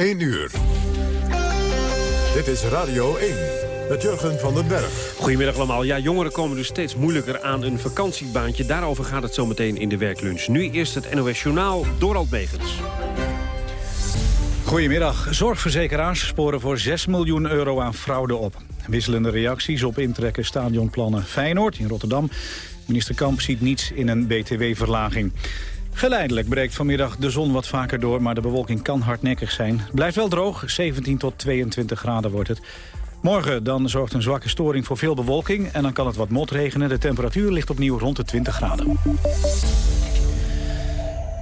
1 uur. Dit is Radio 1 met Jurgen van den Berg. Goedemiddag allemaal. Ja, jongeren komen dus steeds moeilijker aan een vakantiebaantje. Daarover gaat het zometeen in de werklunch. Nu eerst het NOS Journaal, Dorald Begens. Goedemiddag. Zorgverzekeraars sporen voor 6 miljoen euro aan fraude op. Wisselende reacties op intrekken stadionplannen Feyenoord in Rotterdam. Minister Kamp ziet niets in een btw-verlaging. Geleidelijk breekt vanmiddag de zon wat vaker door, maar de bewolking kan hardnekkig zijn. Blijft wel droog, 17 tot 22 graden wordt het. Morgen dan zorgt een zwakke storing voor veel bewolking en dan kan het wat motregenen. De temperatuur ligt opnieuw rond de 20 graden.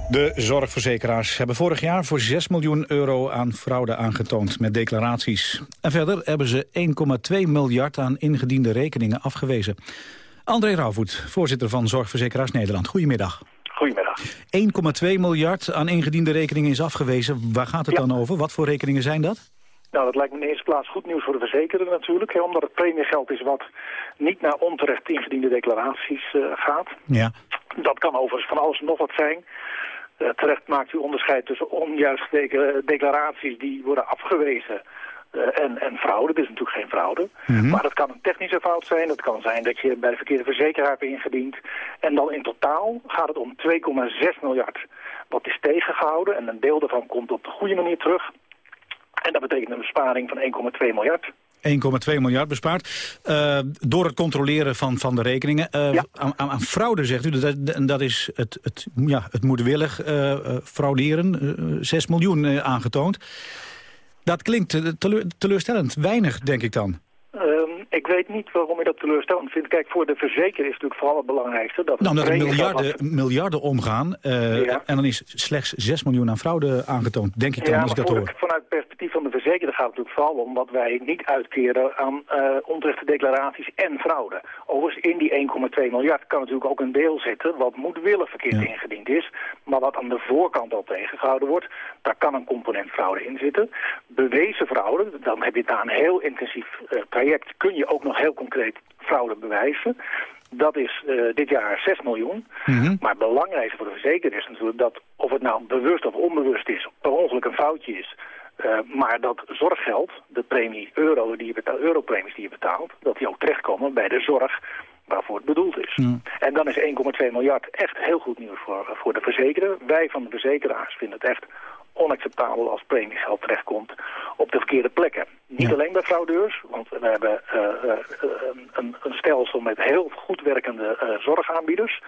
De zorgverzekeraars hebben vorig jaar voor 6 miljoen euro aan fraude aangetoond met declaraties. En verder hebben ze 1,2 miljard aan ingediende rekeningen afgewezen. André Rauwvoet, voorzitter van Zorgverzekeraars Nederland. Goedemiddag. Goedemiddag. 1,2 miljard aan ingediende rekeningen is afgewezen. Waar gaat het dan over? Wat voor rekeningen zijn dat? Nou, dat lijkt me in de eerste plaats goed nieuws voor de verzekerder natuurlijk. Hè, omdat het premiegeld is wat niet naar onterecht ingediende declaraties uh, gaat. Ja. Dat kan overigens van alles en nog wat zijn. Uh, terecht maakt u onderscheid tussen onjuiste declaraties die worden afgewezen... Uh, en, en fraude, dat is natuurlijk geen fraude. Mm -hmm. Maar dat kan een technische fout zijn. Dat kan zijn dat je bij de verkeerde verzekeraar hebt ingediend. En dan in totaal gaat het om 2,6 miljard. Wat is tegengehouden en een deel daarvan komt op de goede manier terug. En dat betekent een besparing van 1,2 miljard. 1,2 miljard bespaard. Uh, door het controleren van, van de rekeningen. Uh, Ja. aan, aan, aan fraude zegt u, dat, dat is het, het, ja, het moedwillig uh, frauderen. 6 miljoen aangetoond. Dat klinkt teleur, teleurstellend. Weinig, denk ik dan. Um, ik weet niet waarom je dat teleurstellend vindt. Kijk, voor de verzeker is natuurlijk vooral het belangrijkste... Dat nou, dat er miljarden, wat- miljarden omgaan. eh, Ja. En dan is slechts 6 miljoen aan fraude aangetoond. Denk ik dan, Ja, als ik dat hoor. vanuit verzekerder gaat het natuurlijk vooral om... wat wij niet uitkeren aan eh onterechte declaraties en fraude. Overigens, in die 1,2 miljard kan natuurlijk ook een deel zitten... wat moedwillig verkeerd Ja. ingediend is... maar wat aan de voorkant al tegengehouden wordt. Daar kan een component fraude in zitten. Bewezen fraude, dan heb je daar een heel intensief eh, traject... kun je ook nog heel concreet fraude bewijzen... Dat is eh, dit jaar 6 miljoen. Mhm. Maar het belangrijkste voor de verzekerder is natuurlijk dat of het nou bewust of onbewust is, per ongeluk een foutje is. Eh, maar dat zorggeld, de premie euro die je betaalt, europremies die je betaalt, dat die ook terechtkomen bij de zorg waarvoor het bedoeld is. En dan is 1,2 miljard echt heel goed nieuws voor, voor de verzekerder. Wij van de verzekeraars vinden het echt onacceptabel als premiegeld terechtkomt op de verkeerde plekken. Niet Ja. alleen bij fraudeurs, want we hebben eh, eh, een, een stelsel met heel goed werkende eh, zorgaanbieders.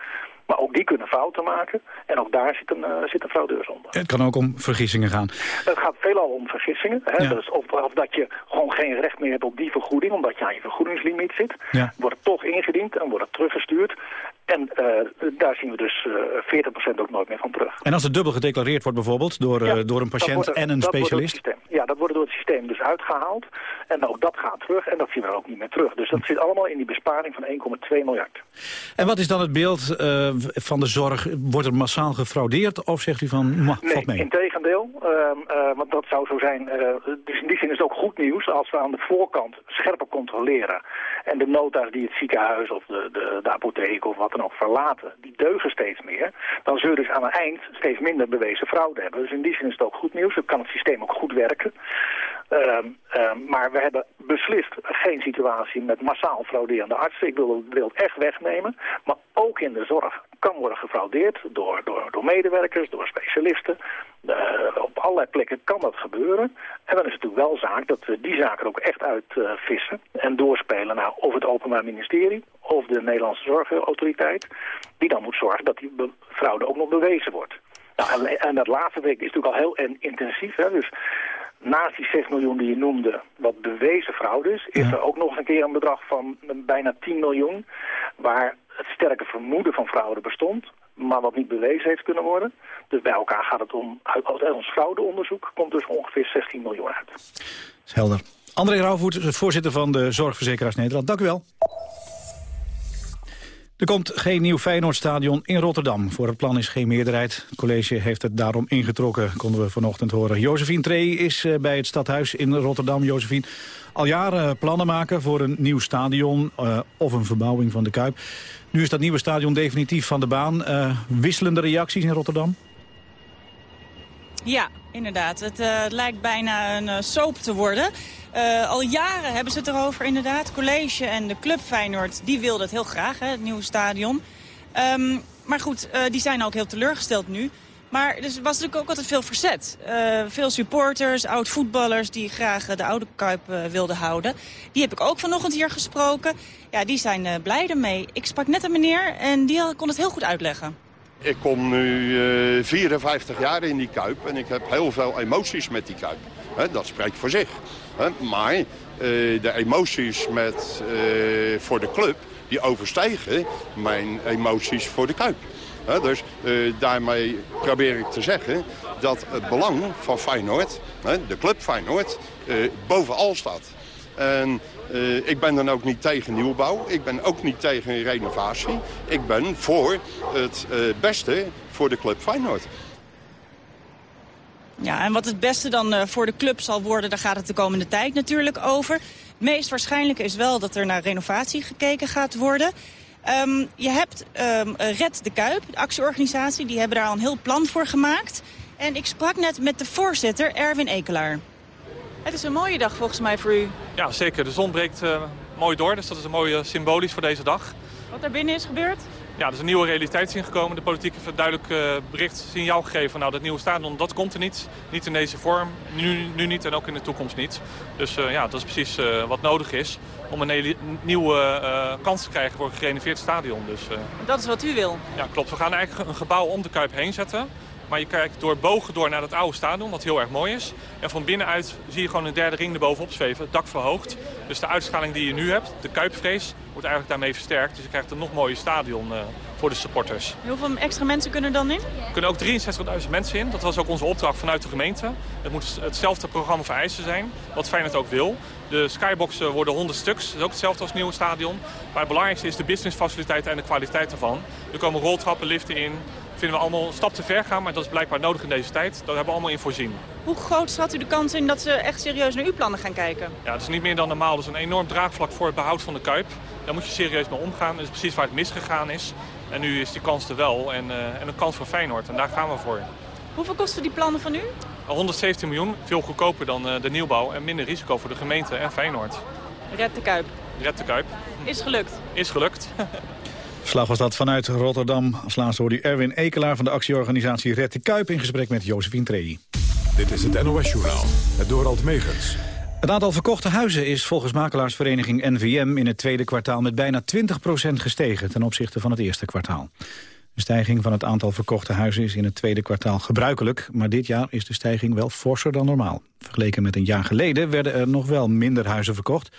Maar ook die kunnen fouten maken. En ook daar zitten, uh, zitten fraudeurs onder. Het kan ook om vergissingen gaan. Het gaat veelal om vergissingen. Hè? Ja. Dus of, of dat je gewoon geen recht meer hebt op die vergoeding, omdat je aan je vergoedingslimiet zit. Ja. Wordt het toch ingediend en wordt het teruggestuurd. En uh, daar zien we dus uh, 40% ook nooit meer van terug. En als het dubbel gedeclareerd wordt bijvoorbeeld door, Ja, uh, door een patiënt er- en een dat wordt door het specialist? systeem. Ja, dat wordt door het systeem dus uitgehaald. En ook dat gaat terug en dat zien we ook niet meer terug. Dus dat zit allemaal in die besparing van 1,2 miljard. En wat is dan het beeld uh, van de zorg? Wordt er massaal gefraudeerd of zegt u van, ma, Nee, valt mee? in tegendeel. Uh, want dat zou zo zijn. Dus in die zin is het ook goed nieuws als we aan de voorkant scherper controleren. En de nota's die het ziekenhuis of de, de, de apotheek of wat dan verlaten, die deugen steeds meer. Dan zul je dus aan het eind steeds minder bewezen fraude hebben. Dus in die zin is het ook goed nieuws. Dan kan het systeem ook goed werken. Uh, maar we hebben beslist geen situatie met massaal frauderende artsen. Ik wil, het echt wegnemen. Maar ook in de zorg kan worden gefraudeerd door, door, door medewerkers, door specialisten. Op allerlei plekken kan dat gebeuren. En dan is het natuurlijk wel zaak dat we die zaken ook echt uitvissen. Uh, en doorspelen naar of het Openbaar Ministerie of de Nederlandse Zorgautoriteit. Die dan moet zorgen dat die fraude ook nog bewezen wordt. Nou, en, en dat laatste week is natuurlijk al heel intensief. Hè? Dus naast die 6 miljoen die je noemde, wat bewezen fraude is... is Ja. er ook nog een keer een bedrag van bijna 10 miljoen... waar het sterke vermoeden van fraude bestond... maar wat niet bewezen heeft kunnen worden. Dus bij elkaar gaat het om... uit, ons fraudeonderzoek komt dus ongeveer 16 miljoen uit. is helder. André Rauwvoet, voorzitter van de Zorgverzekeraars Nederland. Dank u wel. Er komt geen nieuw Feyenoordstadion in Rotterdam. Voor het plan is geen meerderheid. Het college heeft het daarom ingetrokken, konden we vanochtend horen. Josephine Tree is eh, bij het stadhuis in Rotterdam. Josephine, al jaren plannen maken voor een nieuw stadion uh, of een verbouwing van de Kuip. Nu is dat nieuwe stadion definitief van de baan. Uh, wisselende reacties in Rotterdam? Ja, inderdaad. Het uh, lijkt bijna een uh, soap te worden. Uh, al jaren hebben ze het erover inderdaad. College en de club Feyenoord, die wilden het heel graag, hè, het nieuwe stadion. Um, maar goed, die zijn ook heel teleurgesteld nu. Maar er was natuurlijk ook altijd veel verzet. Veel supporters, oud-voetballers die graag de oude Kuip wilden houden. Die heb ik ook vanochtend hier gesproken. Ja, die zijn blij ermee. Ik sprak net een meneer en die kon het heel goed uitleggen. Ik kom nu 54 jaar in die Kuip en ik heb heel veel emoties met die Kuip. Dat spreekt voor zich. Maar de emoties met, voor de club, die overstijgen mijn emoties voor de Kuip dus daarmee probeer ik te zeggen dat het belang van Feyenoord, de club Feyenoord, bovenal staat. En uh, ik ben dan ook niet tegen nieuwbouw. Ik ben ook niet tegen renovatie. Ik ben voor het beste voor de club Feyenoord. Ja, en wat het beste dan voor de club zal worden, daar gaat het de komende tijd natuurlijk over. Het meest waarschijnlijke is wel dat er naar renovatie gekeken gaat worden. Um, je hebt um, Red de Kuip, de actieorganisatie. Die hebben daar al een heel plan voor gemaakt. En ik sprak net met de voorzitter, Erwin Ekelaar. Het is een mooie dag volgens mij voor u. Ja, zeker. De zon breekt uh, mooi door, dus dat is een mooie symbolisch voor deze dag. Wat er binnen is gebeurd? Ja, er is een nieuwe realiteit ingekomen. De politiek heeft een duidelijk uh, bericht, signaal gegeven. Nou, dat nieuwe stadion, dat komt er niet. Niet in deze vorm. Nu, nu niet en ook in de toekomst niet. Dus uh, ja, dat is precies uh, wat nodig is om een nieuwe kans te krijgen voor een gerenoveerd stadion. Dus. Dat is wat u wil? Ja, klopt. We gaan eigenlijk een gebouw om de Kuip heen zetten. Maar je kijkt door bogen door naar het oude stadion, wat heel erg mooi is. En van binnenuit zie je gewoon een derde ring erbovenop zweven, het dak verhoogd. Dus de uitschaling die je nu hebt, de Kuipvrees, wordt eigenlijk daarmee versterkt. Dus je krijgt een nog mooier stadion uh, voor de supporters. hoeveel extra mensen kunnen er dan in? Er kunnen ook 63.000 mensen in. Dat was ook onze opdracht vanuit de gemeente. Het moet hetzelfde programma vereisen zijn, wat Feyenoord ook wil. De skyboxen worden 100 stuks. Dat is ook hetzelfde als het nieuwe stadion. Maar het belangrijkste is de businessfaciliteit en de kwaliteit ervan. Er komen roltrappen, liften in. Dat vinden we allemaal een stap te ver gaan, maar dat is blijkbaar nodig in deze tijd. Daar hebben we allemaal in voorzien. Hoe groot schat u de kans in dat ze echt serieus naar uw plannen gaan kijken? Ja, dat is niet meer dan normaal. Dat is een enorm draagvlak voor het behoud van de Kuip. Daar moet je serieus mee omgaan. Dat is precies waar het misgegaan is. En nu is die kans er wel en, uh, en een kans voor Feyenoord. En daar gaan we voor. Hoeveel kosten die plannen van u? 117 miljoen, veel goedkoper dan de nieuwbouw en minder risico voor de gemeente en Feyenoord. Red de Kuip. Red de Kuip. Is gelukt. Is gelukt. Verslag was dat vanuit Rotterdam. Als laatste hoorde u Erwin Ekelaar van de actieorganisatie Red de Kuip... in gesprek met Josephine Trey. Dit is het NOS-journaal, het Dorald Megens. Het aantal verkochte huizen is volgens makelaarsvereniging NVM... in het tweede kwartaal met bijna 20% gestegen... ten opzichte van het eerste kwartaal. De stijging van het aantal verkochte huizen is in het tweede kwartaal gebruikelijk, maar dit jaar is de stijging wel forser dan normaal. Vergeleken met een jaar geleden werden er nog wel minder huizen verkocht.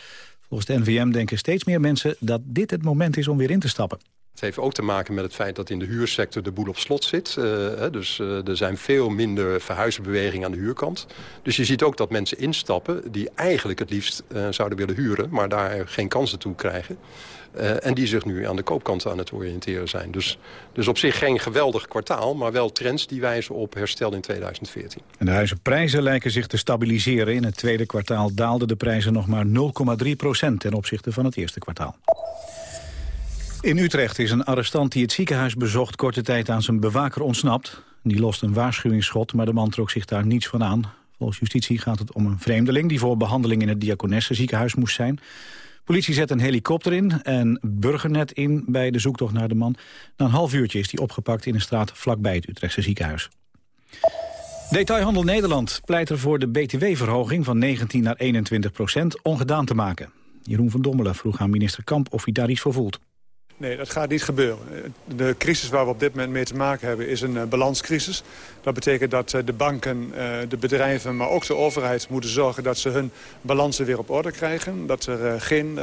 Volgens de NVM denken steeds meer mensen dat dit het moment is om weer in te stappen. Het heeft ook te maken met het feit dat in de huursector de boel op slot zit. Uh, dus uh, er zijn veel minder verhuizenbewegingen aan de huurkant. Dus je ziet ook dat mensen instappen die eigenlijk het liefst uh, zouden willen huren... maar daar geen kansen toe krijgen. En die zich nu aan de koopkant aan het oriënteren zijn. Dus, dus op zich geen geweldig kwartaal, maar wel trends die wijzen op herstel in 2014. En de huizenprijzen lijken zich te stabiliseren. In het tweede kwartaal daalden de prijzen nog maar 0,3 procent ten opzichte van het eerste kwartaal. In Utrecht is een arrestant die het ziekenhuis bezocht korte tijd aan zijn bewaker ontsnapt. Die lost een waarschuwingsschot, maar de man trok zich daar niets van aan. Volgens justitie gaat het om een vreemdeling die voor behandeling in het Diakonesse ziekenhuis moest zijn. Politie zet een helikopter in en burgernet in bij de zoektocht naar de man. Na een half uurtje is hij opgepakt in een straat vlakbij het Utrechtse ziekenhuis. Detailhandel Nederland pleit ervoor de btw-verhoging van 19 naar 21 procent ongedaan te maken. Jeroen van Dommelen vroeg aan minister Kamp of hij daar iets voor voelt. Nee, dat gaat niet gebeuren. De crisis waar we op dit moment mee te maken hebben is een uh, balanscrisis. Dat betekent dat uh, de banken, uh, de bedrijven, maar ook de overheid moeten zorgen dat ze hun balansen weer op orde krijgen. Dat er geen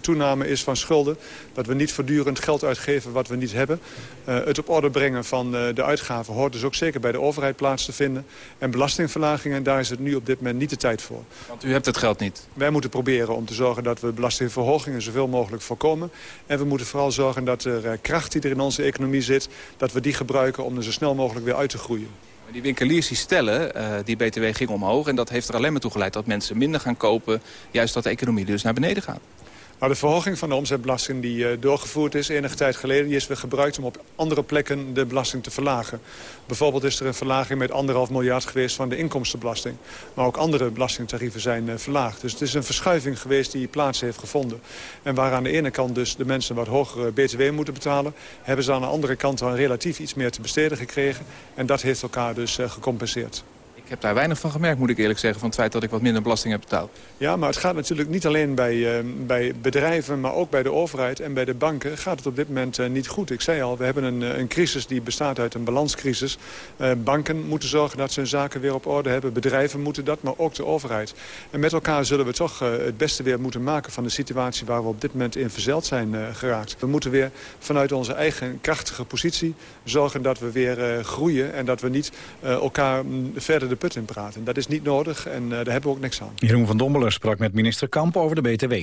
toename is van schulden. Dat we niet voortdurend geld uitgeven wat we niet hebben. het op orde brengen van de uitgaven hoort dus ook zeker bij de overheid plaats te vinden. En belastingverlagingen, daar is het nu op dit moment niet de tijd voor. Want u hebt het geld niet? Wij moeten proberen om te zorgen dat we belastingverhogingen zoveel mogelijk voorkomen. En we moeten vooral zorgen dat er eh, kracht die er in onze economie zit... dat we die gebruiken om er zo snel mogelijk weer uit te groeien. Die winkeliers die stellen, uh, die btw ging omhoog... en dat heeft er alleen maar toe geleid dat mensen minder gaan kopen... juist dat de economie dus naar beneden gaat. Nou, de verhoging van de omzetbelasting die uh, doorgevoerd is enige tijd geleden... die is weer gebruikt om op andere plekken de belasting te verlagen. Bijvoorbeeld is er een verlaging met anderhalf miljard geweest van de inkomstenbelasting. Maar ook andere belastingtarieven zijn uh, verlaagd. Dus het is een verschuiving geweest die plaats heeft gevonden. En waar aan de ene kant dus de mensen wat hogere btw moeten betalen... hebben ze aan de andere kant dan relatief iets meer te besteden gekregen. En dat heeft elkaar dus uh, gecompenseerd. Ik heb daar weinig van gemerkt, moet ik eerlijk zeggen... van het feit dat ik wat minder belasting heb betaald. Ja, maar het gaat natuurlijk niet alleen bij, uh, bij bedrijven... maar ook bij de overheid en bij de banken gaat het op dit moment uh, niet goed. Ik zei al, we hebben een, een crisis die bestaat uit een balanscrisis. Banken moeten zorgen dat ze hun zaken weer op orde hebben. Bedrijven moeten dat, maar ook de overheid. En met elkaar zullen we toch het beste weer moeten maken... van de situatie waar we op dit moment in verzeld zijn geraakt. We moeten weer vanuit onze eigen krachtige positie... zorgen dat we weer groeien en dat we niet elkaar verder de de put in praten. Dat is niet nodig en uh, daar hebben we ook niks aan. Jeroen van Dommelen sprak met minister Kamp over de BTW.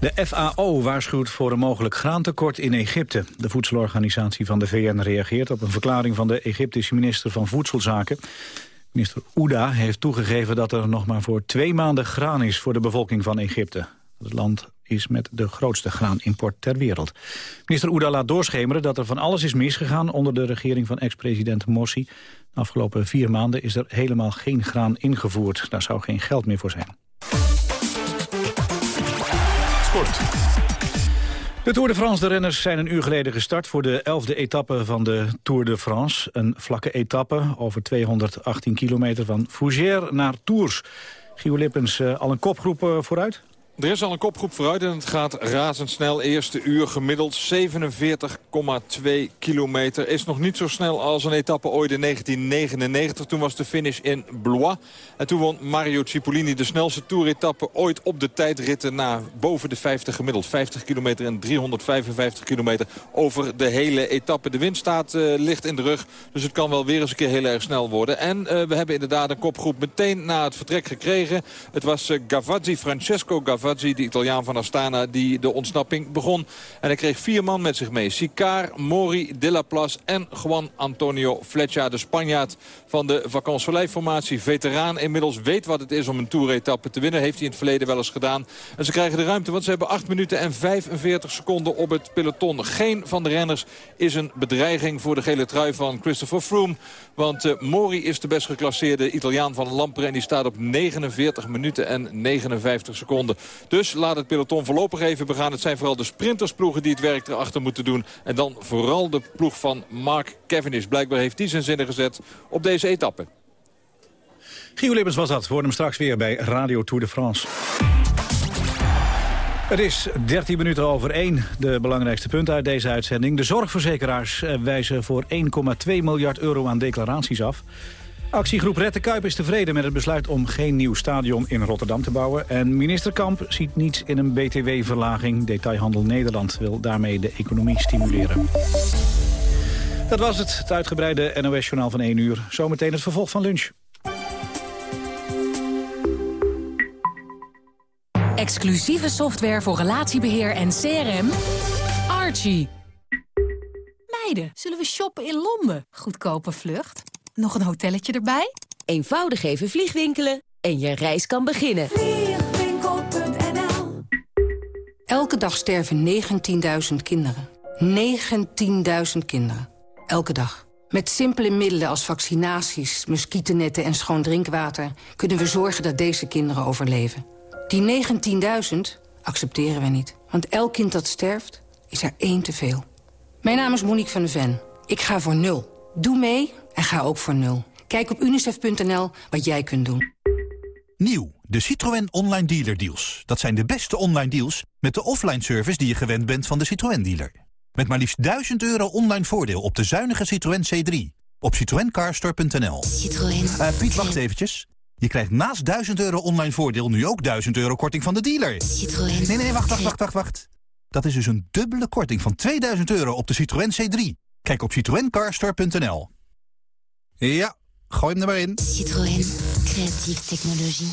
De FAO waarschuwt voor een mogelijk graantekort in Egypte. De voedselorganisatie van de VN reageert op een verklaring van de Egyptische minister van Voedselzaken. Minister Ouda heeft toegegeven dat er nog maar voor twee maanden graan is voor de bevolking van Egypte. Het land is met de grootste graanimport ter wereld. Minister Ouda laat doorschemeren dat er van alles is misgegaan onder de regering van ex-president Morsi. De afgelopen vier maanden is er helemaal geen graan ingevoerd. Daar zou geen geld meer voor zijn. Sport. De Tour de France, de renners zijn een uur geleden gestart... voor de elfde etappe van de Tour de France. Een vlakke etappe over 218 kilometer van Fougères naar Tours. Gio Lippens, eh, al een kopgroep eh, vooruit? Er is al een kopgroep vooruit en het gaat razendsnel. Eerste uur gemiddeld 47,2 kilometer. Is nog niet zo snel als een etappe ooit in 1999. Toen was de finish in Blois. En toen won Mario Cipollini de snelste toeretappe ooit op de tijdritten na boven de 50 gemiddeld. 50 kilometer en 355 kilometer over de hele etappe. De wind staat uh, licht in de rug, dus het kan wel weer eens een keer heel erg snel worden. En uh, we hebben inderdaad een kopgroep meteen na het vertrek gekregen. Het was uh, Gavazzi, Francesco Gavazzi de Italiaan van Astana, die de ontsnapping begon. En hij kreeg vier man met zich mee. Sicar, Mori, De La Place en Juan Antonio Fletcher, de Spanjaard van de Vacances Veteraan inmiddels weet wat het is om een toeretappe te winnen. Heeft hij in het verleden wel eens gedaan. En ze krijgen de ruimte, want ze hebben 8 minuten en 45 seconden op het peloton. Geen van de renners is een bedreiging voor de gele trui van Christopher Froome. Want uh, Mori is de best geclasseerde Italiaan van Lampre. En die staat op 49 minuten en 59 seconden. Dus laat het peloton voorlopig even begaan. Het zijn vooral de sprintersploegen die het werk erachter moeten doen. En dan vooral de ploeg van Mark Cavendish. Blijkbaar heeft hij zijn zinnen gezet op deze etappe. Gio Lippens was dat. We hem straks weer bij Radio Tour de France. Het is 13 minuten over 1. De belangrijkste punten uit deze uitzending. De zorgverzekeraars eh, wijzen voor 1,2 miljard euro aan declaraties af. Actiegroep Red Kuip is tevreden met het besluit om geen nieuw stadion in Rotterdam te bouwen. En minister Kamp ziet niets in een btw-verlaging. Detailhandel Nederland wil daarmee de economie stimuleren. Dat was het, het uitgebreide NOS-journaal van 1 uur. Zometeen het vervolg van lunch. Exclusieve software voor relatiebeheer en CRM. Archie. Meiden, zullen we shoppen in Londen? Goedkope vlucht. Nog een hotelletje erbij? Eenvoudig even vliegwinkelen en je reis kan beginnen. Vliegwinkel.nl Elke dag sterven 19.000 kinderen. 19.000 kinderen. Elke dag. Met simpele middelen als vaccinaties, muggennetten en schoon drinkwater... kunnen we zorgen dat deze kinderen overleven. Die 19.000 accepteren we niet. Want elk kind dat sterft, is er één te veel. Mijn naam is Monique van den Ven. Ik ga voor nul. Doe mee en ga ook voor nul. Kijk op unicef.nl wat jij kunt doen. Nieuw, de Citroën Online Dealer Deals. Dat zijn de beste online deals met de offline service die je gewend bent van de Citroën dealer. Met maar liefst 1000 euro online voordeel op de zuinige Citroën C3. Op citroencarstore.nl. Citroën. Uh, Piet, wacht eventjes. Je krijgt naast 1000 euro online voordeel nu ook 1000 euro korting van de dealer. Citroën. Nee, nee, wacht, wacht, wacht, wacht, wacht. Dat is dus een dubbele korting van 2000 euro op de Citroën C3. Kijk op citroencarstore.nl. Ja, gooi hem er maar in. Citroën. Creatieve technologie.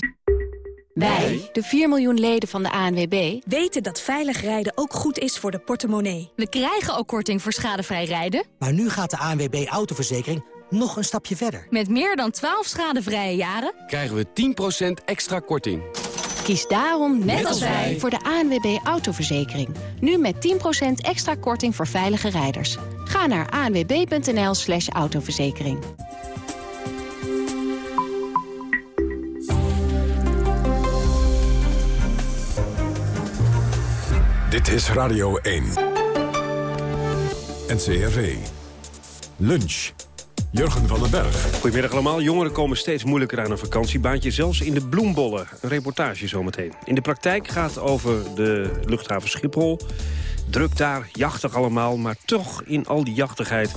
Wij, de 4 miljoen leden van de ANWB, weten dat veilig rijden ook goed is voor de portemonnee. We krijgen ook korting voor schadevrij rijden. Maar nu gaat de ANWB Autoverzekering nog een stapje verder. Met meer dan 12 schadevrije jaren krijgen we 10% extra korting. Kies daarom, net als wij, voor de ANWB Autoverzekering. Nu met 10% extra korting voor veilige rijders. Ga naar anwb.nl slash autoverzekering. Dit is Radio 1. NCRV. Lunch. Jurgen van den Berg. Goedemiddag allemaal. Jongeren komen steeds moeilijker aan een vakantiebaantje. Zelfs in de bloembollen. Een reportage zometeen. In de praktijk gaat over de luchthaven Schiphol. Druk daar, jachtig allemaal. Maar toch in al die jachtigheid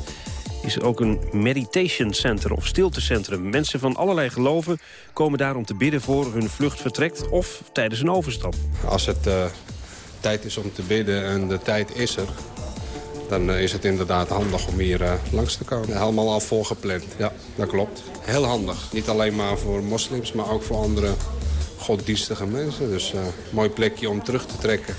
is er ook een meditation center of stiltecentrum. Mensen van allerlei geloven komen daar om te bidden voor hun vlucht vertrekt... of tijdens een overstap. Als het uh, tijd is om te bidden en de tijd is er dan uh, is het inderdaad handig om hier uh, langs te komen. Helemaal al volgepland, ja, dat klopt. Heel handig. Niet alleen maar voor moslims, maar ook voor andere godsdienstige mensen. Dus uh, mooi plekje om terug te trekken.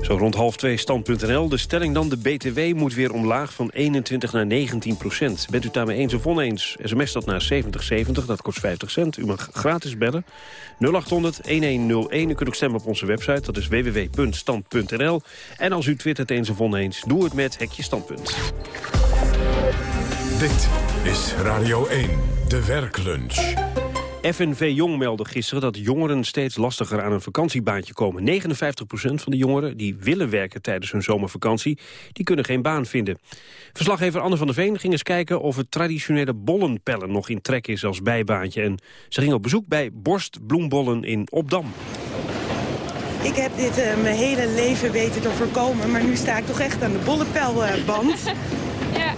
Zo rond half twee stand.nl. De stelling dan, de BTW moet weer omlaag van 21 naar 19 procent. Bent u daarmee eens of oneens? SMS dat naar 7070, dat kost 50 cent. U mag gratis bellen. 0800 1101. U kunt ook stemmen op onze website, dat is www.stand.nl. En als u twittert eens of oneens, doe het met Hekje Standpunt. Dit is Radio 1, de werklunch. FNV Jong meldde gisteren dat jongeren steeds lastiger aan een vakantiebaantje komen. 59% van de jongeren die willen werken tijdens hun zomervakantie, die kunnen geen baan vinden. Verslaggever Anne van der Veen ging eens kijken of het traditionele bollenpellen nog in trek is als bijbaantje. En ze ging op bezoek bij Borstbloembollen in Opdam. Ik heb dit uh, mijn hele leven weten te voorkomen, maar nu sta ik toch echt aan de bollenpelband. ja.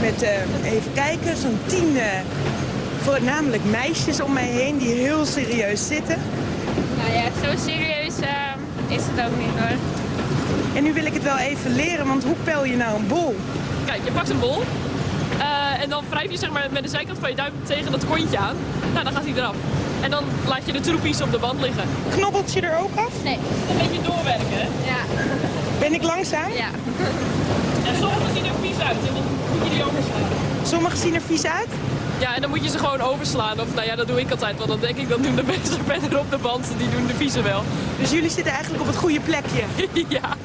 Met, uh, even kijken, zo'n tien... Uh, voornamelijk meisjes om mij heen die heel serieus zitten. Nou ja, zo serieus uh, is het ook niet hoor. En nu wil ik het wel even leren, want hoe pel je nou een bol? Kijk, je pakt een bol uh, en dan wrijf je zeg maar, met de zijkant van je duim tegen dat kontje aan. Nou, dan gaat hij eraf. En dan laat je de troepies op de band liggen. Knobbelt je er ook af? Nee. Dan moet je doorwerken, hè? Ja. Ben ik langzaam? Ja. En sommige zien er vies uit en dan moet je die overslaan. Sommige zien er vies uit? Ja, en dan moet je ze gewoon overslaan. Of nou ja, dat doe ik altijd. Want dan denk ik, dan doen de mensen verder op de band, die doen de vieze wel. Dus jullie zitten eigenlijk op het goede plekje? ja.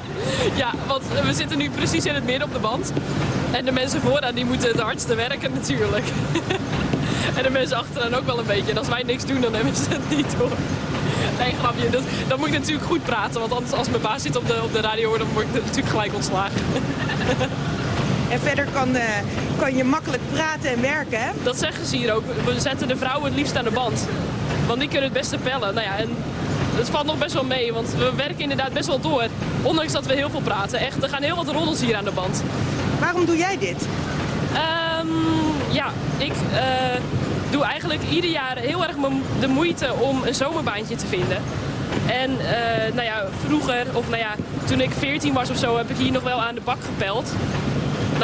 ja, want we zitten nu precies in het midden op de band. En de mensen vooraan, die moeten het hardste werken natuurlijk. en de mensen achteraan ook wel een beetje. En als wij niks doen, dan hebben ze het niet hoor. Nee, grapje. Dat, dan moet ik natuurlijk goed praten. Want anders als mijn baas zit op de, op de radio, dan word ik natuurlijk gelijk ontslagen. En verder kan, uh, kan je makkelijk praten en werken, hè? Dat zeggen ze hier ook. We zetten de vrouwen het liefst aan de band. Want die kunnen het beste pellen. Nou ja, en het valt nog best wel mee, want we werken inderdaad best wel door. Ondanks dat we heel veel praten. Echt, er gaan heel wat roddels hier aan de band. Waarom doe jij dit? Um, ja, ik uh, doe eigenlijk ieder jaar heel erg de moeite om een zomerbaantje te vinden. En uh, nou ja, vroeger, of nou ja, toen ik 14 was of zo, heb ik hier nog wel aan de bak gepeld.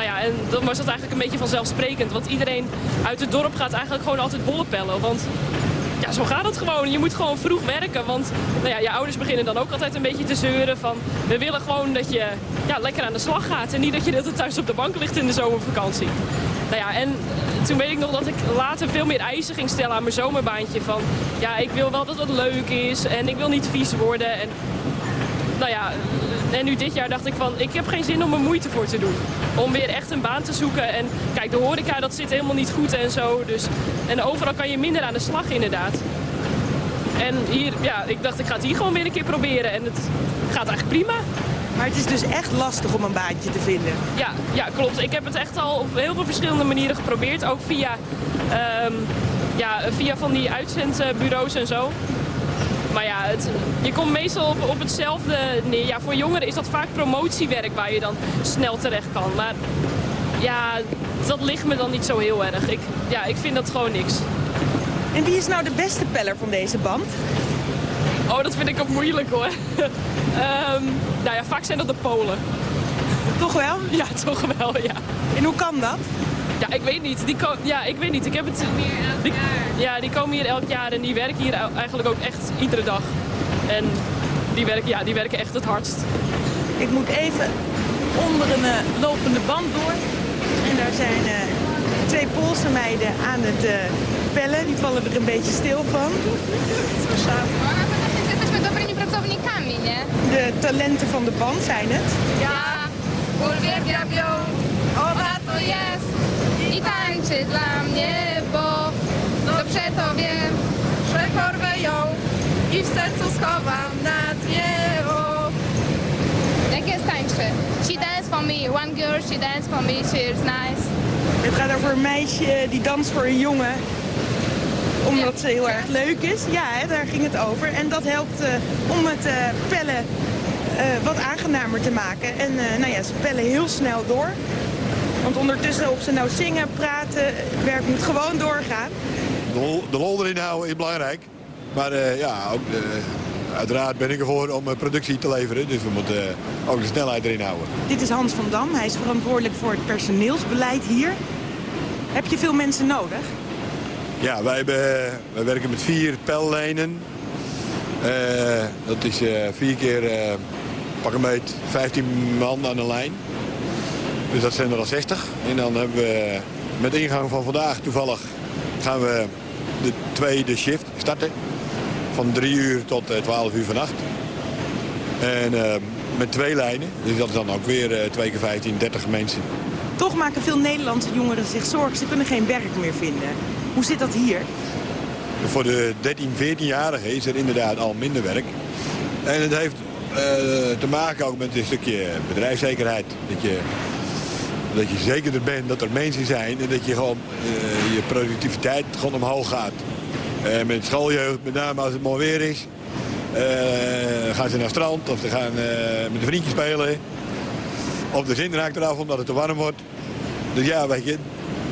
Nou ja, en dan was dat eigenlijk een beetje vanzelfsprekend. Want iedereen uit het dorp gaat eigenlijk gewoon altijd bollen pellen. Want ja, zo gaat het gewoon. Je moet gewoon vroeg werken. Want nou ja, je ouders beginnen dan ook altijd een beetje te zeuren van... we willen gewoon dat je ja, lekker aan de slag gaat. En niet dat je dat thuis op de bank ligt in de zomervakantie. Nou ja, en toen weet ik nog dat ik later veel meer eisen ging stellen aan mijn zomerbaantje. Van ja, ik wil wel dat het leuk is en ik wil niet vies worden. En nou ja, en nu dit jaar dacht ik van, ik heb geen zin om er moeite voor te doen. Om weer echt een baan te zoeken. En kijk, de horeca, dat zit helemaal niet goed en zo. Dus, en overal kan je minder aan de slag inderdaad. En hier, ja, ik dacht, ik ga het hier gewoon weer een keer proberen. En het gaat eigenlijk prima. Maar het is dus echt lastig om een baantje te vinden. Ja, ja klopt. Ik heb het echt al op heel veel verschillende manieren geprobeerd. Ook via, um, ja, via van die uitzendbureaus en zo. Maar ja, het, je komt meestal op, op hetzelfde neer. Ja, voor jongeren is dat vaak promotiewerk waar je dan snel terecht kan. Maar ja, dat ligt me dan niet zo heel erg. Ik, ja, ik vind dat gewoon niks. En wie is nou de beste peller van deze band? Oh, dat vind ik ook moeilijk hoor. um, nou ja, vaak zijn dat de Polen. Toch wel? Ja, toch wel, ja. En hoe kan dat? Ja, ik weet niet. Die ja, ik weet niet. Ik heb het... Die, ja, die komen hier elk jaar en die werken hier eigenlijk ook echt iedere dag. En die werken, ja, die werken echt het hardst. Ik moet even onder een uh, lopende band door. En daar zijn uh, twee Poolse meiden aan het uh, pellen. Die vallen er een beetje stil van. De talenten van de band zijn het. Ja, ją, ona to jest tańczy dla mnie, bo dobrze to wiem, że porwę ją i w sercu schowam na dnie. o. Jak jest tańczy? She dance for me, one girl, she dance for me, she's nice. Het gaat over een meisje die danst voor een jongen. Omdat ze heel erg leuk is. Ja, hè, daar ging het over. En dat helpt eh, om het eh, pellen eh, wat aangenamer te maken. En nou ja, ze pellen heel snel door. Want ondertussen, of ze nou zingen, praten, het werk moet gewoon doorgaan. De lol, de lol erin houden is belangrijk. Maar eh, ja, ook, eh, uiteraard ben ik ervoor om eh, productie te leveren. Dus we moeten ook de snelheid erin houden. Dit is Hans van Dam. Hij is verantwoordelijk voor het personeelsbeleid hier. Heb je veel mensen nodig? Ja, wij, hebben, wij werken met vier pellijnen. Eh, dat is vier keer pak een beet 15 man aan de lijn. Dus dat zijn er al 60. En dan hebben we met ingang van vandaag toevallig gaan we de tweede shift starten. Van 3 uur tot eh, 12 uur vannacht. En eh, met twee lijnen. Dus dat is dan ook weer eh, twee keer 15, 30 mensen. Toch maken veel Nederlandse jongeren zich zorgen. Ze kunnen geen werk meer vinden. Hoe zit dat hier? Voor de 13, 14-jarigen is er inderdaad al minder werk. En het heeft eh, te maken ook met een stukje bedrijfszekerheid. Dat je, dat je zekerder bent dat er mensen zijn en dat je gewoon eh, je productiviteit gewoon omhoog gaat. Eh, met schooljeugd, met name als het mooi weer is, eh, gaan ze naar het strand of ze gaan met de vriendjes spelen. Of de zin raakt eraf omdat het te warm wordt. Dus ja, weet je,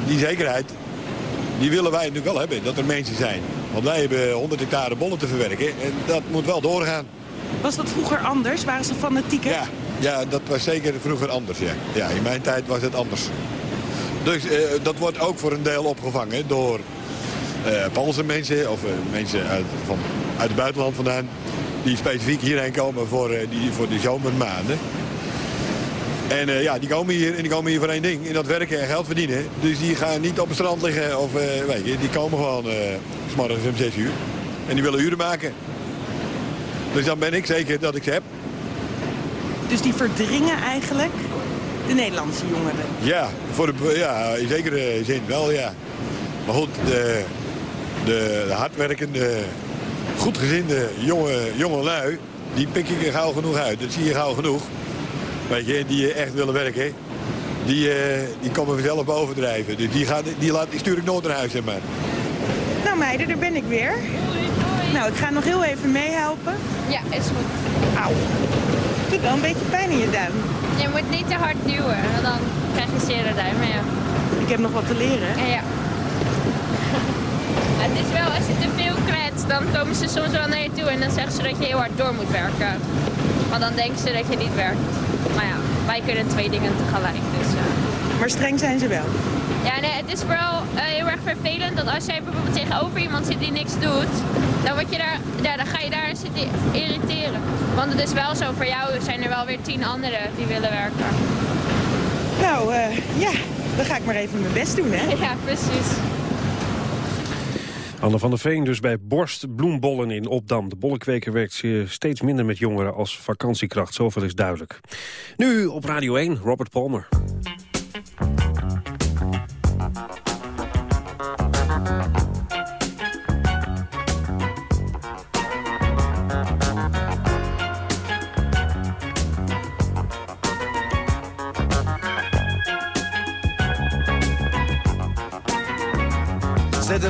die zekerheid, die willen wij natuurlijk wel hebben, dat er mensen zijn. Want wij hebben 100 hectare bollen te verwerken en dat moet wel doorgaan. Was dat vroeger anders? Waren ze fanatieker? Ja, ja dat was zeker vroeger anders, ja. Ja, in mijn tijd was het anders. Dus eh, dat wordt ook voor een deel opgevangen door eh mensen of eh, mensen uit, van, uit het buitenland vandaan... die specifiek hierheen komen voor, eh, die, voor die zomermaanden. En ja, die komen hier en die komen hier voor één ding. En dat werken en geld verdienen. Dus die gaan niet op het strand liggen of eh, weet je, die komen gewoon eh, s morgens om 6 uur. En die willen uren maken. Dus dan ben ik zeker dat ik ze heb. Dus die verdringen eigenlijk de Nederlandse jongeren. Ja, voor de, ja, in zekere zin wel, ja. Maar goed, de, de, de hardwerkende, goedgezinde jonge, jonge lui... die pik ik er gauw genoeg uit. Dat zie je gauw genoeg. Weet je, die echt willen werken. Die, eh, die komen vanzelf bovendrijven. Dus die, gaan, die, laat, die stuur ik nooit naar huis, zeg maar. Nou meiden, daar ben ik weer. Nou, ik ga nog heel even meehelpen. Ja, is goed. Auw. Doet wel een beetje pijn in je duim. Je moet niet te hard duwen, want dan krijg je zere duim. Ja. Ik heb nog wat te leren. Ja, ja. Het is wel, als je te veel kletst, dan komen ze soms wel naar je toe en dan zeggen ze dat je heel hard door moet werken. Want dan denken ze dat je niet werkt. Maar ja, wij kunnen twee dingen tegelijk. Dus. Maar streng zijn ze wel. Ja, nee, het is vooral eh, heel erg vervelend dat als jij bijvoorbeeld tegenover iemand zit die niks doet, dan, word je daar, ja, dan ga je daar zitten irriteren. Want het is wel zo, voor jou zijn er wel weer tien anderen die willen werken. Nou, eh, ja, dan ga ik maar even mijn best doen, hè? Ja, precies. Anne van der Veen dus bij Borst Bloembollen in Opdam. De bollenkweker werkt steeds minder met jongeren als vakantiekracht. Zoveel is duidelijk. Nu op Radio 1, Robert Palmer.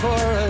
For a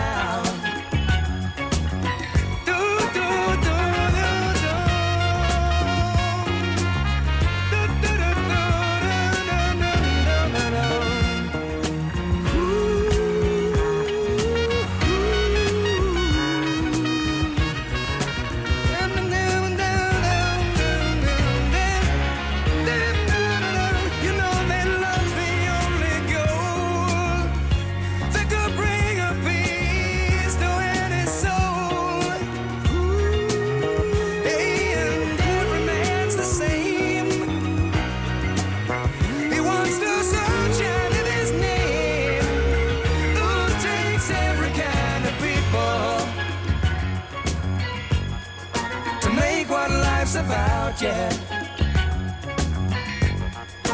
Yeah.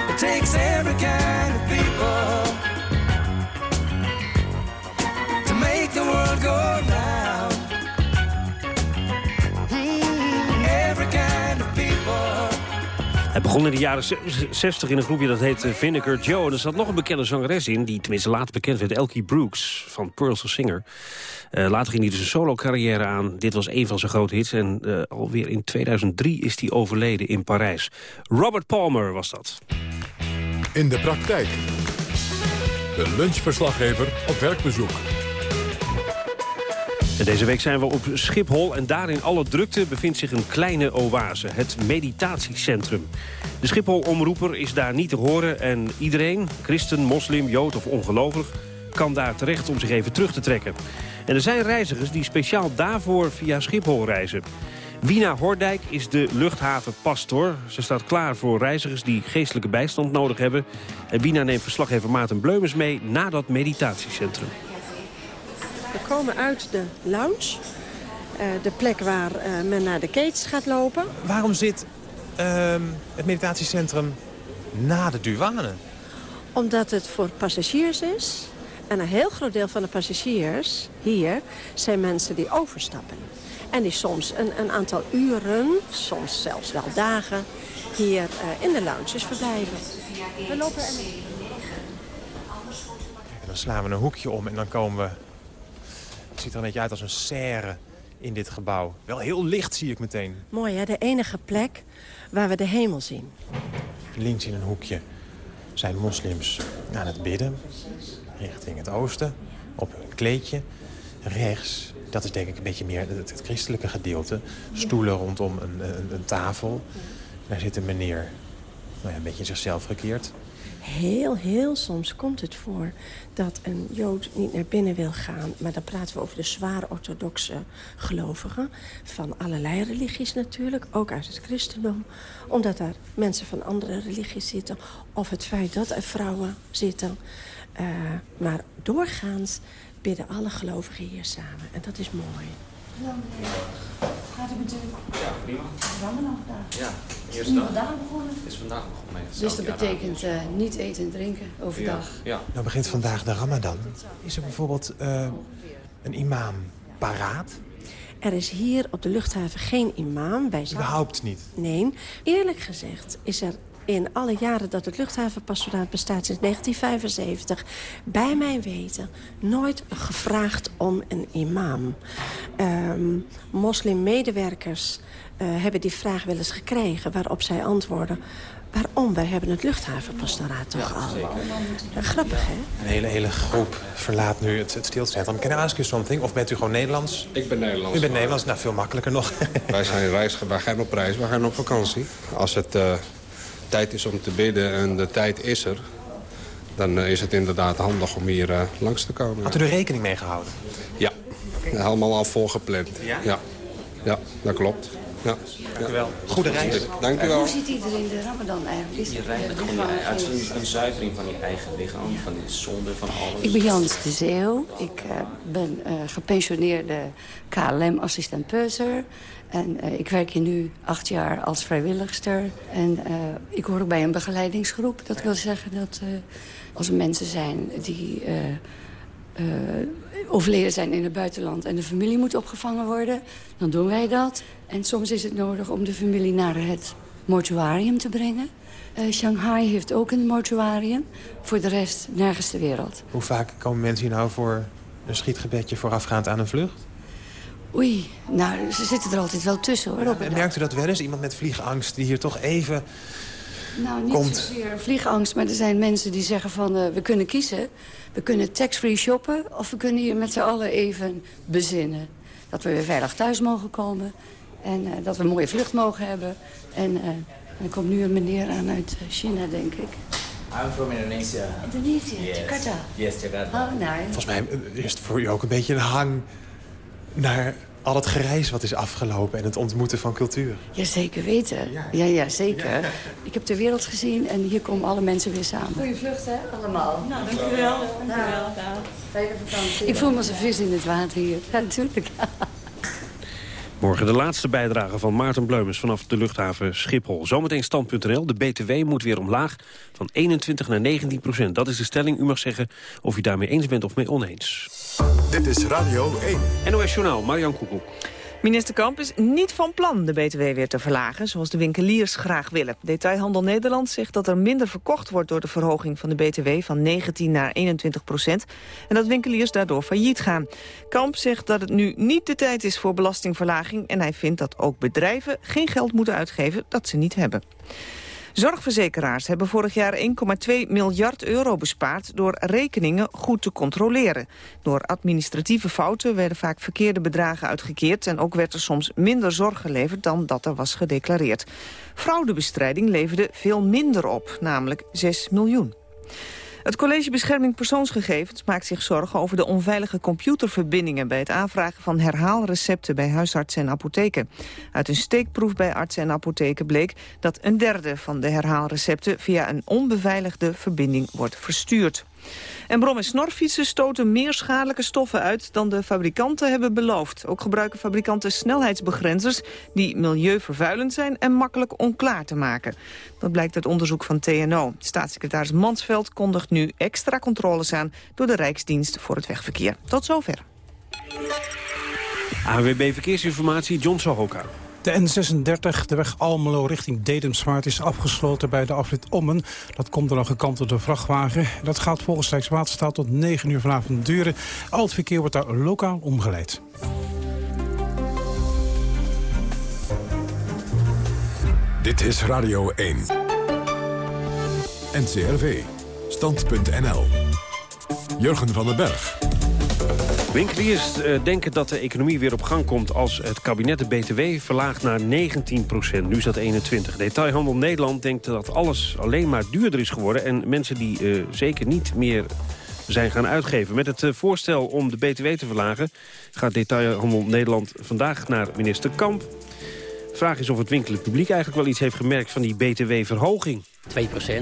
It takes every kind begon in de jaren 60 in een groepje dat heette Vinegar Joe. En er zat nog een bekende zangeres in, die tenminste later bekend werd. Elkie Brooks van Pearls of Singer. Eh, later ging hij dus een solo-carrière aan. Dit was een van zijn grote hits. En eh, alweer in 2003 is hij overleden in Parijs. Robert Palmer was dat. In de praktijk. De lunchverslaggever op werkbezoek. Deze week zijn we op Schiphol en daar in alle drukte bevindt zich een kleine oase, het meditatiecentrum. De Schiphol-omroeper is daar niet te horen en iedereen, christen, moslim, jood of ongelovig, kan daar terecht om zich even terug te trekken. En er zijn reizigers die speciaal daarvoor via Schiphol reizen. Wina Hordijk is de luchthavenpastor. Ze staat klaar voor reizigers die geestelijke bijstand nodig hebben. En Wina neemt verslaggever Maarten Bleumers mee naar dat meditatiecentrum. We komen uit de lounge. eh, de plek waar eh, men naar de gates gaat lopen. Waarom zit ehm, het meditatiecentrum na de douane? Omdat het voor passagiers is. En een heel groot deel van de passagiers hier zijn mensen die overstappen. En die soms een, een aantal uren, soms zelfs wel dagen, hier eh, in de lounges verblijven. We lopen er En dan slaan we een hoekje om en dan komen we... Het ziet er een beetje uit als een serre in dit gebouw. Wel heel licht zie ik meteen. Mooi hè, de enige plek waar we de hemel zien. Links in een hoekje zijn moslims aan het bidden. Richting het oosten, op hun kleedje. Rechts, dat is denk ik een beetje meer het, het christelijke gedeelte. Stoelen rondom een, een, een tafel. Daar zit een meneer nou ja, een beetje in zichzelf gekeerd. Heel, heel soms komt het voor dat een Jood niet naar binnen wil gaan. Maar dan praten we over de zwaar orthodoxe gelovigen. Van allerlei religies natuurlijk, ook uit het christendom. Omdat daar mensen van andere religies zitten. Of het feit dat er vrouwen zitten. Eh, maar doorgaans bidden alle gelovigen hier samen. En dat is mooi. Gaat u met u Ja, prima. Ramadan vandaag? Ja, Is vandaag begonnen? Is vandaag begonnen. Dus dat betekent eh, niet eten en drinken overdag. Ja, ja. Nou begint vandaag de Ramadan. Is er bijvoorbeeld eh, een imam paraat? Er is hier op de luchthaven geen imam. Wij zijn... Überhaupt niet. Nee. Eerlijk gezegd is er in alle jaren dat het luchthavenpastoraat bestaat... sinds 1975, bij mijn weten, nooit gevraagd om een imam. Ehm moslimmedewerkers eh, hebben die vraag wel eens gekregen... waarop zij antwoorden... Waarom? Wij hebben het luchthavenpastoraat toch al. Grappig, hè? Een hele, hele groep verlaat nu het, het stilcentrum. Can I ask you something? Of bent u gewoon Nederlands? Ik ben Nederlands. U bent Nederlands, nou veel makkelijker nog. Wij zijn reisgevers, wij gaan op reis, wij gaan op vakantie. Als het eh, tijd is om te bidden en de tijd is er... dan eh, is het inderdaad handig om hier eh, langs te komen. Had u er rekening mee gehouden? Ja, helemaal al volgepland. Ja? Ja, ja dat klopt. Ja. Dank u wel. Goede reis. Dank u wel. Hoe ziet iedereen de Ramadan eigenlijk? Is Je het, rijdt met gewoon je een zuivering van je eigen lichaam, van de zonde, van alles. Ik ben Jans de Zeeuw. Ik eh, ben eh, gepensioneerde KLM-assistent purser. En eh, ik werk hier nu acht jaar als vrijwilligster. En eh, ik hoor ook bij een begeleidingsgroep. Dat wil zeggen dat eh, als er mensen zijn die eh, eh, overleden zijn in het buitenland... en de familie moet opgevangen worden, dan doen wij dat. En soms is het nodig om de familie naar het mortuarium te brengen. Eh, Shanghai heeft ook een mortuarium. Voor de rest nergens ter wereld. Hoe vaak komen mensen hier nou voor een schietgebedje voorafgaand aan een vlucht? Oei, nou, ze zitten er altijd wel tussen, hoor. En merkt u dat wel eens? Iemand met vliegangst die hier toch even... Nou, niet komt- zozeer vliegangst, maar er zijn mensen die zeggen van... eh, we kunnen kiezen, we kunnen tax-free shoppen... of we kunnen hier met z'n allen even bezinnen. Dat we weer veilig thuis mogen komen en eh, dat we een mooie vlucht mogen hebben. En eh, er komt nu een meneer aan uit China, denk ik. I'm from Indonesia. Indonesië, Yes. Jakarta. Yes, Jakarta. Oh, nice. Volgens mij is het voor u ook een beetje een hang naar al het gereis wat is afgelopen... en het ontmoeten van cultuur. Ja, zeker weten. Ja, ja, zeker. Ik heb de wereld gezien en hier komen alle mensen weer samen. Goeie vlucht, hè? Allemaal. Nou, dankjewel. Dankjewel. Fijne vakantie. Ik voel me als een vis in het water hier. Ja, natuurlijk. Morgen de laatste bijdrage van Maarten Bleumers vanaf de luchthaven Schiphol. Zometeen stand.nl. De BTW moet weer omlaag van 21 naar 19 procent. Dat is de stelling. U mag zeggen of u daarmee eens bent of mee oneens. Dit is Radio 1. NOS Journaal, Marian Koekoek. Minister Kamp is niet van plan de BTW weer te verlagen... zoals de winkeliers graag willen. Detailhandel Nederland zegt dat er minder verkocht wordt... door de verhoging van de BTW van 19 naar 21 procent... en dat winkeliers daardoor failliet gaan. Kamp zegt dat het nu niet de tijd is voor belastingverlaging... en hij vindt dat ook bedrijven geen geld moeten uitgeven dat ze niet hebben. Zorgverzekeraars hebben vorig jaar 1,2 miljard euro bespaard... door rekeningen goed te controleren. Door administratieve fouten werden vaak verkeerde bedragen uitgekeerd... en ook werd er soms minder zorg geleverd dan dat er was gedeclareerd. Fraudebestrijding leverde veel minder op, namelijk 6 miljoen. Het College Bescherming Persoonsgegevens maakt zich zorgen over de onveilige computerverbindingen bij het aanvragen van herhaalrecepten bij huisartsen en apotheken. Uit een steekproef bij artsen en apotheken bleek dat een derde van de herhaalrecepten via een onbeveiligde verbinding wordt verstuurd. En brom- en snorfietsen stoten meer schadelijke stoffen uit dan de fabrikanten hebben beloofd. Ook gebruiken fabrikanten snelheidsbegrenzers die milieuvervuilend zijn en makkelijk onklaar te maken. Dat blijkt uit onderzoek van TNO. Staatssecretaris Mansveld kondigt nu extra controles aan door de Rijksdienst voor het Wegverkeer. Tot zover. AWB Verkeersinformatie, John Sohoka. De N36, de weg Almelo richting Dedemsvaart, is afgesloten bij de afrit Ommen. Dat komt door een gekantelde vrachtwagen. Dat gaat volgens Rijkswaterstaat tot 9 uur vanavond duren. Al het verkeer wordt daar lokaal omgeleid. Dit is Radio 1. NCRV. Stand.nl. Jurgen van den Berg. Winkeliers eh, denken dat de economie weer op gang komt als het kabinet de BTW verlaagt naar 19 procent. Nu is dat 21. Detailhandel Nederland denkt dat alles alleen maar duurder is geworden... en mensen die eh, zeker niet meer zijn gaan uitgeven. Met het eh, voorstel om de BTW te verlagen gaat Detailhandel Nederland vandaag naar minister Kamp. Vraag is of het winkelend publiek eigenlijk wel iets heeft gemerkt van die BTW-verhoging.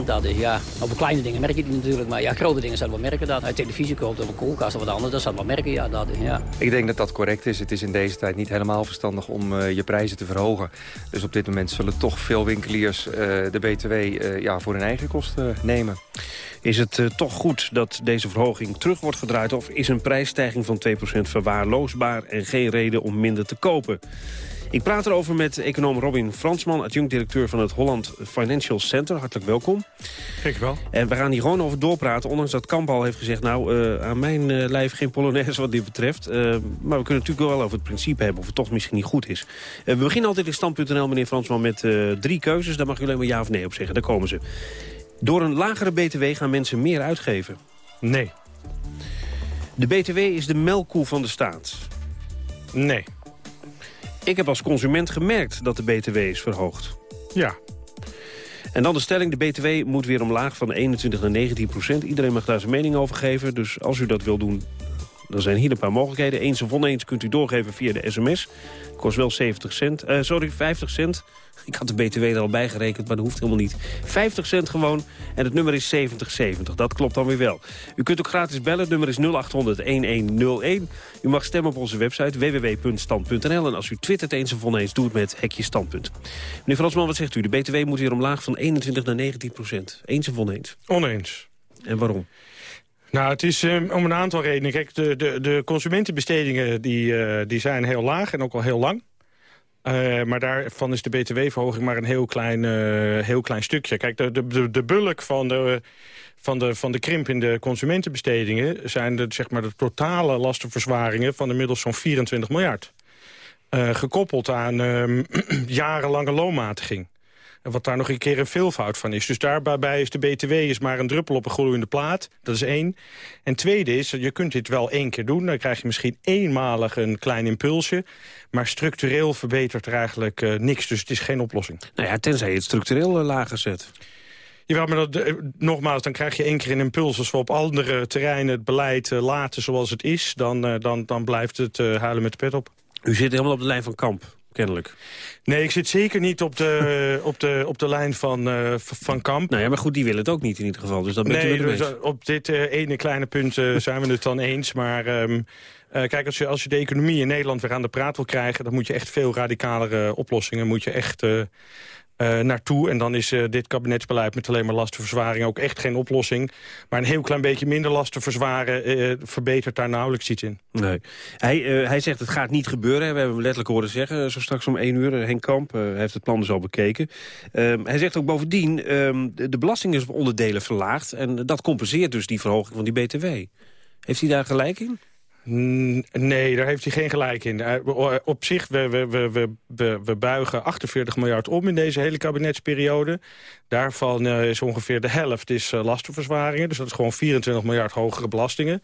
2% dat is ja. Over kleine dingen merk je het niet natuurlijk, maar ja, grote dingen zal je wel merken dat. Je televisie koopt of een koelkast of wat anders, dat zal wel merken, ja. Dat, ja. Ik denk dat dat correct is. Het is in deze tijd niet helemaal verstandig om eh, je prijzen te verhogen. Dus op dit moment zullen toch veel winkeliers eh, de BTW eh, ja, voor hun eigen kosten nemen. Is het toch goed dat deze verhoging terug wordt gedraaid... of is een prijsstijging van 2% verwaarloosbaar en geen reden om minder te kopen? Ik praat erover met econoom Robin Fransman, adjunct-directeur van het Holland Financial Center. Hartelijk welkom. Kijk wel. En we gaan hier gewoon over doorpraten, ondanks dat Kamp al heeft gezegd... nou, eh, aan mijn eh, lijf geen polonaise wat dit betreft. Eh, maar we kunnen natuurlijk wel over het principe hebben of het toch misschien niet goed is. We beginnen altijd in stand.nl, meneer Fransman, met drie keuzes. Daar mag u alleen maar ja of nee op zeggen, daar komen ze. Door een lagere BTW gaan mensen meer uitgeven. Nee. De BTW is de melkkoe van de staat. Nee. Ik heb als consument gemerkt dat de BTW is verhoogd. Ja. En dan de stelling, de BTW moet weer omlaag van 21 naar 19 procent. Iedereen mag daar zijn mening over geven. Dus als u dat wil doen, Dan zijn hier een paar mogelijkheden. Eens of oneens kunt u doorgeven via de sms. Kost wel 70 cent. Eh, sorry, 50 cent. Ik had de BTW er al bij gerekend, maar dat hoeft helemaal niet. 50 cent gewoon en het nummer is 7070. Dat klopt dan weer wel. U kunt ook gratis bellen, het nummer is 0800-1101. U mag stemmen op onze website www.stand.nl. En als u twittert eens of oneens, doe het met hekje standpunt. Meneer Fransman, wat zegt u? De BTW moet weer omlaag van 21 naar 19 procent. Eens of oneens? Oneens. En waarom? Nou, het is eh, om een aantal redenen. Kijk, de, de, de consumentenbestedingen die, eh, die zijn heel laag en ook al heel lang. Eh, maar daarvan is de btw-verhoging maar een heel klein, eh, heel klein stukje. Kijk, de, de, de bulk van de, van, de, van de krimp in de consumentenbestedingen... zijn de, zeg maar, de totale lastenverzwaringen van inmiddels zo'n 24 miljard. Eh, gekoppeld aan ehm, jarenlange loonmatiging. En wat daar nog een keer een veelvoud van is. Dus daarbij is de BTW is maar een druppel op een gloeiende plaat. Dat is één. En tweede is, je kunt dit wel één keer doen. Dan krijg je misschien eenmalig een klein impulsje. Maar structureel verbetert er eigenlijk eh, niks. Dus het is geen oplossing. Nou ja, tenzij je het structureel eh, lager zet. Jawel, maar dat, eh, nogmaals, dan krijg je één keer een impuls. Als we op andere terreinen het beleid laten zoals het is... dan, dan, dan blijft het eh, huilen met de pet op. U zit helemaal op de lijn van kamp, kennelijk. Nee, ik zit zeker niet op de, op de, op de lijn van, eh, van Kamp. Nou ja, maar goed, die willen het ook niet in ieder geval. Dus dat bent Nee, dus, op dit eh, ene kleine punt eh, zijn we het dan eens. Maar ehm, eh, kijk, als je, als je de economie in Nederland weer aan de praat wil krijgen... dan moet je echt veel radicalere oplossingen moet je echt, eh, naartoe. En dan is eh, dit kabinetsbeleid met alleen maar lastenverzwaring ook echt geen oplossing. Maar een heel klein beetje minder lasten verzwaren eh, verbetert daar nauwelijks iets in. Nee. Hij, hij zegt het gaat niet gebeuren. We hebben hem letterlijk horen zeggen, zo straks om één uur. Henk Kamp heeft het plan dus al bekeken. Ehm, hij zegt ook bovendien, ehm, de belasting is op onderdelen verlaagd. En dat compenseert dus die verhoging van die BTW. Heeft hij daar gelijk in? Nee, daar heeft hij geen gelijk in. Eh, Op zich, we, we, we, we, buigen 48 miljard om in deze hele kabinetsperiode. Daarvan eh, is ongeveer de helft is eh, lastenverzwaringen. Dus dat is gewoon 24 miljard hogere belastingen.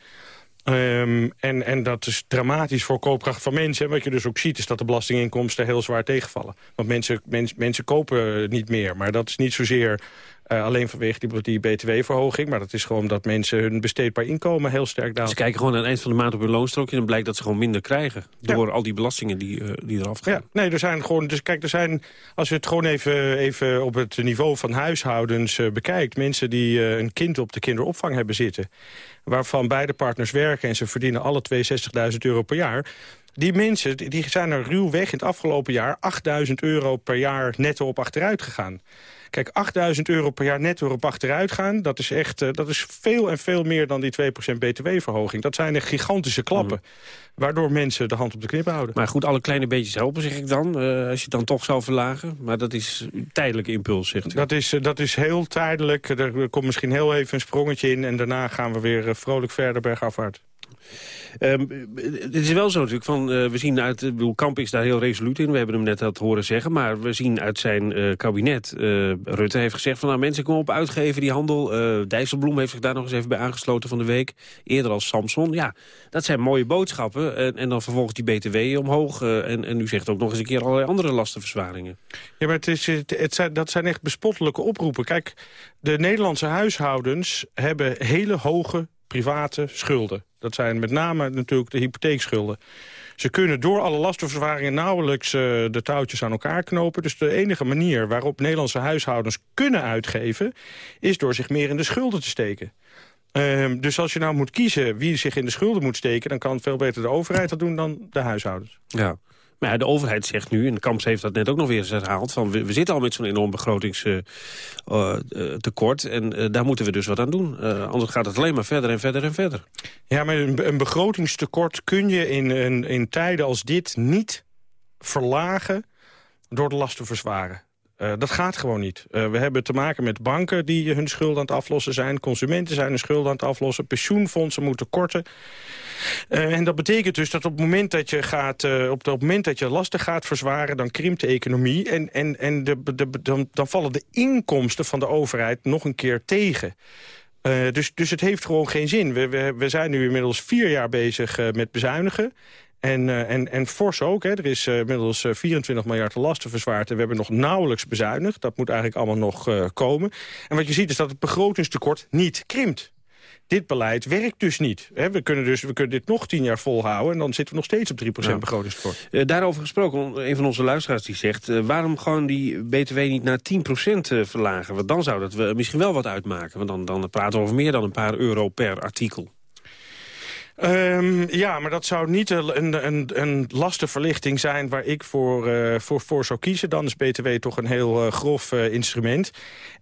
Ehm, en, en dat is dramatisch voor koopkracht van mensen. En wat je dus ook ziet is dat de belastinginkomsten heel zwaar tegenvallen. Want mensen, mens, mensen kopen niet meer. Maar dat is niet zozeer eh, alleen vanwege die, die btw-verhoging. Maar dat is gewoon dat mensen hun besteedbaar inkomen heel sterk daalt. Ze kijken gewoon aan het eind van de maand op hun loonstrookje... en dan blijkt dat ze gewoon minder krijgen. Door al die belastingen die, eh, die eraf gaan. Ja, nee, er zijn gewoon. Dus kijk, er zijn. Als je het gewoon even, even op het niveau van huishoudens eh, bekijkt. Mensen die een kind op de kinderopvang hebben zitten. Waarvan beide partners werken en ze verdienen alle twee 60.000 euro per jaar. Die mensen die zijn er ruwweg in het afgelopen jaar 8000 euro per jaar netto op achteruit gegaan. Kijk, 8000 euro per jaar netto op achteruit gaan... dat is echt eh, dat is veel en veel meer dan die 2% btw-verhoging. Dat zijn echt gigantische klappen. Waardoor mensen de hand op de knip houden. Maar goed, alle kleine beetjes helpen, zeg ik dan. eh, als je het dan toch zou verlagen. Maar dat is tijdelijke impuls, zegt u. Dat is, eh, dat is heel tijdelijk. Er komt misschien heel even een sprongetje in... en daarna gaan we weer vrolijk verder bergafwaarts. Ehm, het is wel zo natuurlijk, van, eh, we zien uit, ik Kamp is daar heel resoluut in, we hebben hem net dat horen zeggen, maar we zien uit zijn eh, kabinet, eh, Rutte heeft gezegd van nou mensen komen op uitgeven die handel, Dijsselbloem heeft zich daar nog eens even bij aangesloten van de week, eerder als Samson, ja, dat zijn mooie boodschappen en, en dan vervolgens die BTW omhoog en, en u zegt ook nog eens een keer allerlei andere lastenverzwaringen. Ja, maar het is, het, het zijn, dat zijn echt bespottelijke oproepen. Kijk, de Nederlandse huishoudens hebben hele hoge private schulden. Dat zijn met name natuurlijk de hypotheekschulden. Ze kunnen door alle lastenverzwaringen nauwelijks eh, de touwtjes aan elkaar knopen. Dus de enige manier waarop Nederlandse huishoudens kunnen uitgeven... is door zich meer in de schulden te steken. Ehm, dus als je nou moet kiezen wie zich in de schulden moet steken... dan kan veel beter de overheid dat doen dan de huishoudens. Ja. Maar ja, de overheid zegt nu, en de Kamps heeft dat net ook nog weer eens herhaald... van we, zitten al met zo'n enorm begrotingstekort... en eh, daar moeten we dus wat aan doen. Anders gaat het alleen maar verder en verder en verder. Ja, maar een, begrotingstekort kun je in, in, tijden als dit niet verlagen door de lasten verzwaren. Eh, dat gaat gewoon niet. Eh, we hebben te maken met banken die hun schulden aan het aflossen zijn. Consumenten zijn hun schulden aan het aflossen. Pensioenfondsen moeten korten. Eh, en dat betekent dus dat op het moment dat je, gaat, op het moment dat je lasten gaat verzwaren... dan krimpt de economie en, en, en de, dan, dan vallen de inkomsten van de overheid nog een keer tegen. Dus, dus het heeft gewoon geen zin. We, we, we zijn nu inmiddels vier jaar bezig met bezuinigen. En, eh, en, en fors ook. Hè. Er is eh, inmiddels eh, 24 miljard lasten verzwaard... en we hebben nog nauwelijks bezuinigd. Dat moet eigenlijk allemaal nog eh, komen. En wat je ziet is dat het begrotingstekort niet krimpt. dit beleid werkt dus niet. Hè, we, kunnen dus, we kunnen dit nog tien jaar volhouden... en dan zitten we nog steeds op 3% Ja. begrotingstekort. Eh, daarover gesproken, een van onze luisteraars die zegt... eh, waarom gewoon die BTW niet naar 10% eh, verlagen? Want dan zou dat we misschien wel wat uitmaken. Want dan, dan praten we over meer dan een paar euro per artikel. Ehm, ja, maar dat zou niet een, een, een lastenverlichting zijn waar ik voor, eh, voor, voor zou kiezen. Dan is BTW toch een heel eh, grof eh, instrument.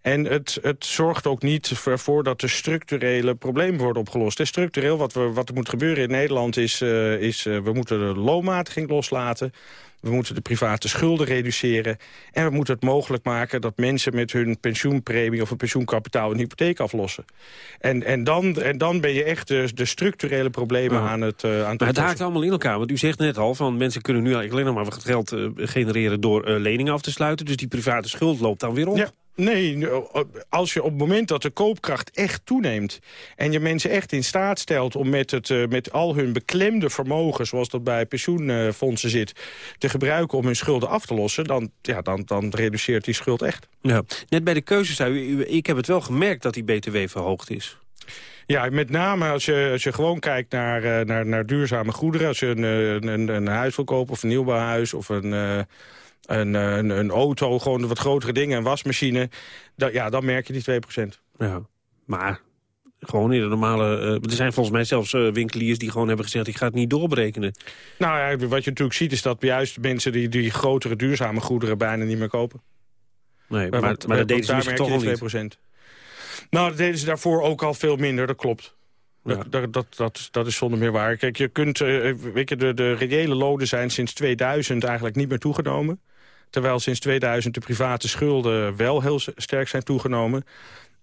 En het, het zorgt ook niet ervoor dat de structurele problemen worden opgelost. Structureel wat, we, wat er moet gebeuren in Nederland is... is we moeten de loonmatiging loslaten. We moeten de private schulden reduceren. En we moeten het mogelijk maken dat mensen met hun pensioenpremie... of een pensioenkapitaal een hypotheek aflossen. En, en, dan, en dan ben je echt de, de structurele problemen aan het, eh, aan het Maar het haakt allemaal in elkaar. Want u zegt net al, van mensen kunnen nu eigenlijk alleen nog maar wat geld eh, genereren... door eh, leningen af te sluiten. Dus die private schuld loopt dan weer op. Ja, nee, als je op het moment dat de koopkracht echt toeneemt... en je mensen echt in staat stelt om met, het, eh, met al hun beklemde vermogen... zoals dat bij pensioenfondsen zit, te gebruiken om hun schulden af te lossen... dan, ja, dan, dan reduceert die schuld echt. Ja. Net bij de keuzes zei u, u- ik heb het wel gemerkt dat die BTW verhoogd is. Ja, met name als je, als je gewoon kijkt naar, eh, naar, naar duurzame goederen... als je een, eh, een, een huis wil kopen of een nieuwbouwhuis of een... een, eh, een, een auto, gewoon wat grotere dingen, een wasmachine... Dan, ja, dan merk je die 2%. Ja, maar gewoon in de normale... eh, er zijn volgens mij zelfs eh, winkeliers die gewoon hebben gezegd... ik ga het niet doorberekenen. Nou ja, wat je natuurlijk ziet is dat juist mensen die, die grotere duurzame goederen bijna niet meer kopen. Nee, Maar, maar, dat deden ze misschien merk toch al niet. 2%. Nou, dat deden ze daarvoor ook al veel minder, dat klopt. Dat, dat, dat, dat, dat is zonder meer waar. Kijk, je kunt, weet je, de, de reële lonen zijn sinds 2000 eigenlijk niet meer toegenomen. Terwijl sinds 2000 de private schulden wel heel sterk zijn toegenomen.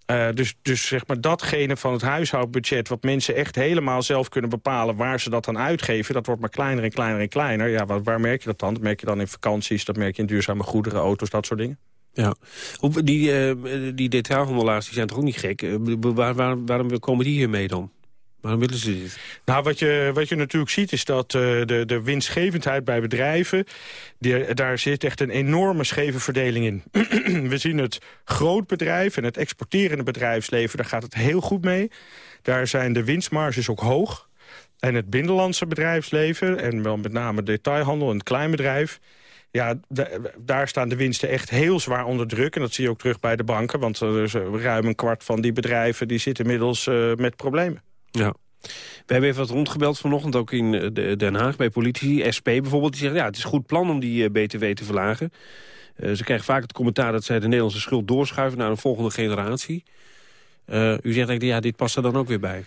Eh, dus, dus zeg maar datgene van het huishoudbudget... wat mensen echt helemaal zelf kunnen bepalen waar ze dat dan uitgeven... dat wordt maar kleiner en kleiner en kleiner. Ja, waar, waar merk je dat dan? Dat merk je dan in vakanties, dat merk je in duurzame goederen, auto's, dat soort dingen. Ja. Die, eh, die detailhandelaars zijn toch ook niet gek? Eh, Waar, waar, waarom komen die hier mee dan? Waarom willen ze dit? Nou, wat je, wat je natuurlijk ziet is dat eh, de, de winstgevendheid bij bedrijven... Die, daar zit echt een enorme scheve verdeling in. We zien het grootbedrijf en het exporterende bedrijfsleven... daar gaat het heel goed mee. Daar zijn de winstmarges ook hoog. En het binnenlandse bedrijfsleven, en wel met name detailhandel en het kleinbedrijf... Ja, da- daar staan de winsten echt heel zwaar onder druk. En dat zie je ook terug bij de banken. Want er eh, ruim een kwart van die bedrijven die zitten inmiddels eh, met problemen. Ja. We hebben even wat rondgebeld vanochtend, ook in eh, de- Den Haag, bij politici. SP bijvoorbeeld, die zeggen ja, het is een goed plan om die eh, BTW te verlagen. Eh, ze krijgen vaak het commentaar dat zij de Nederlandse schuld doorschuiven naar een volgende generatie. Eh, u zegt eigenlijk, ja, dit past er dan ook weer bij.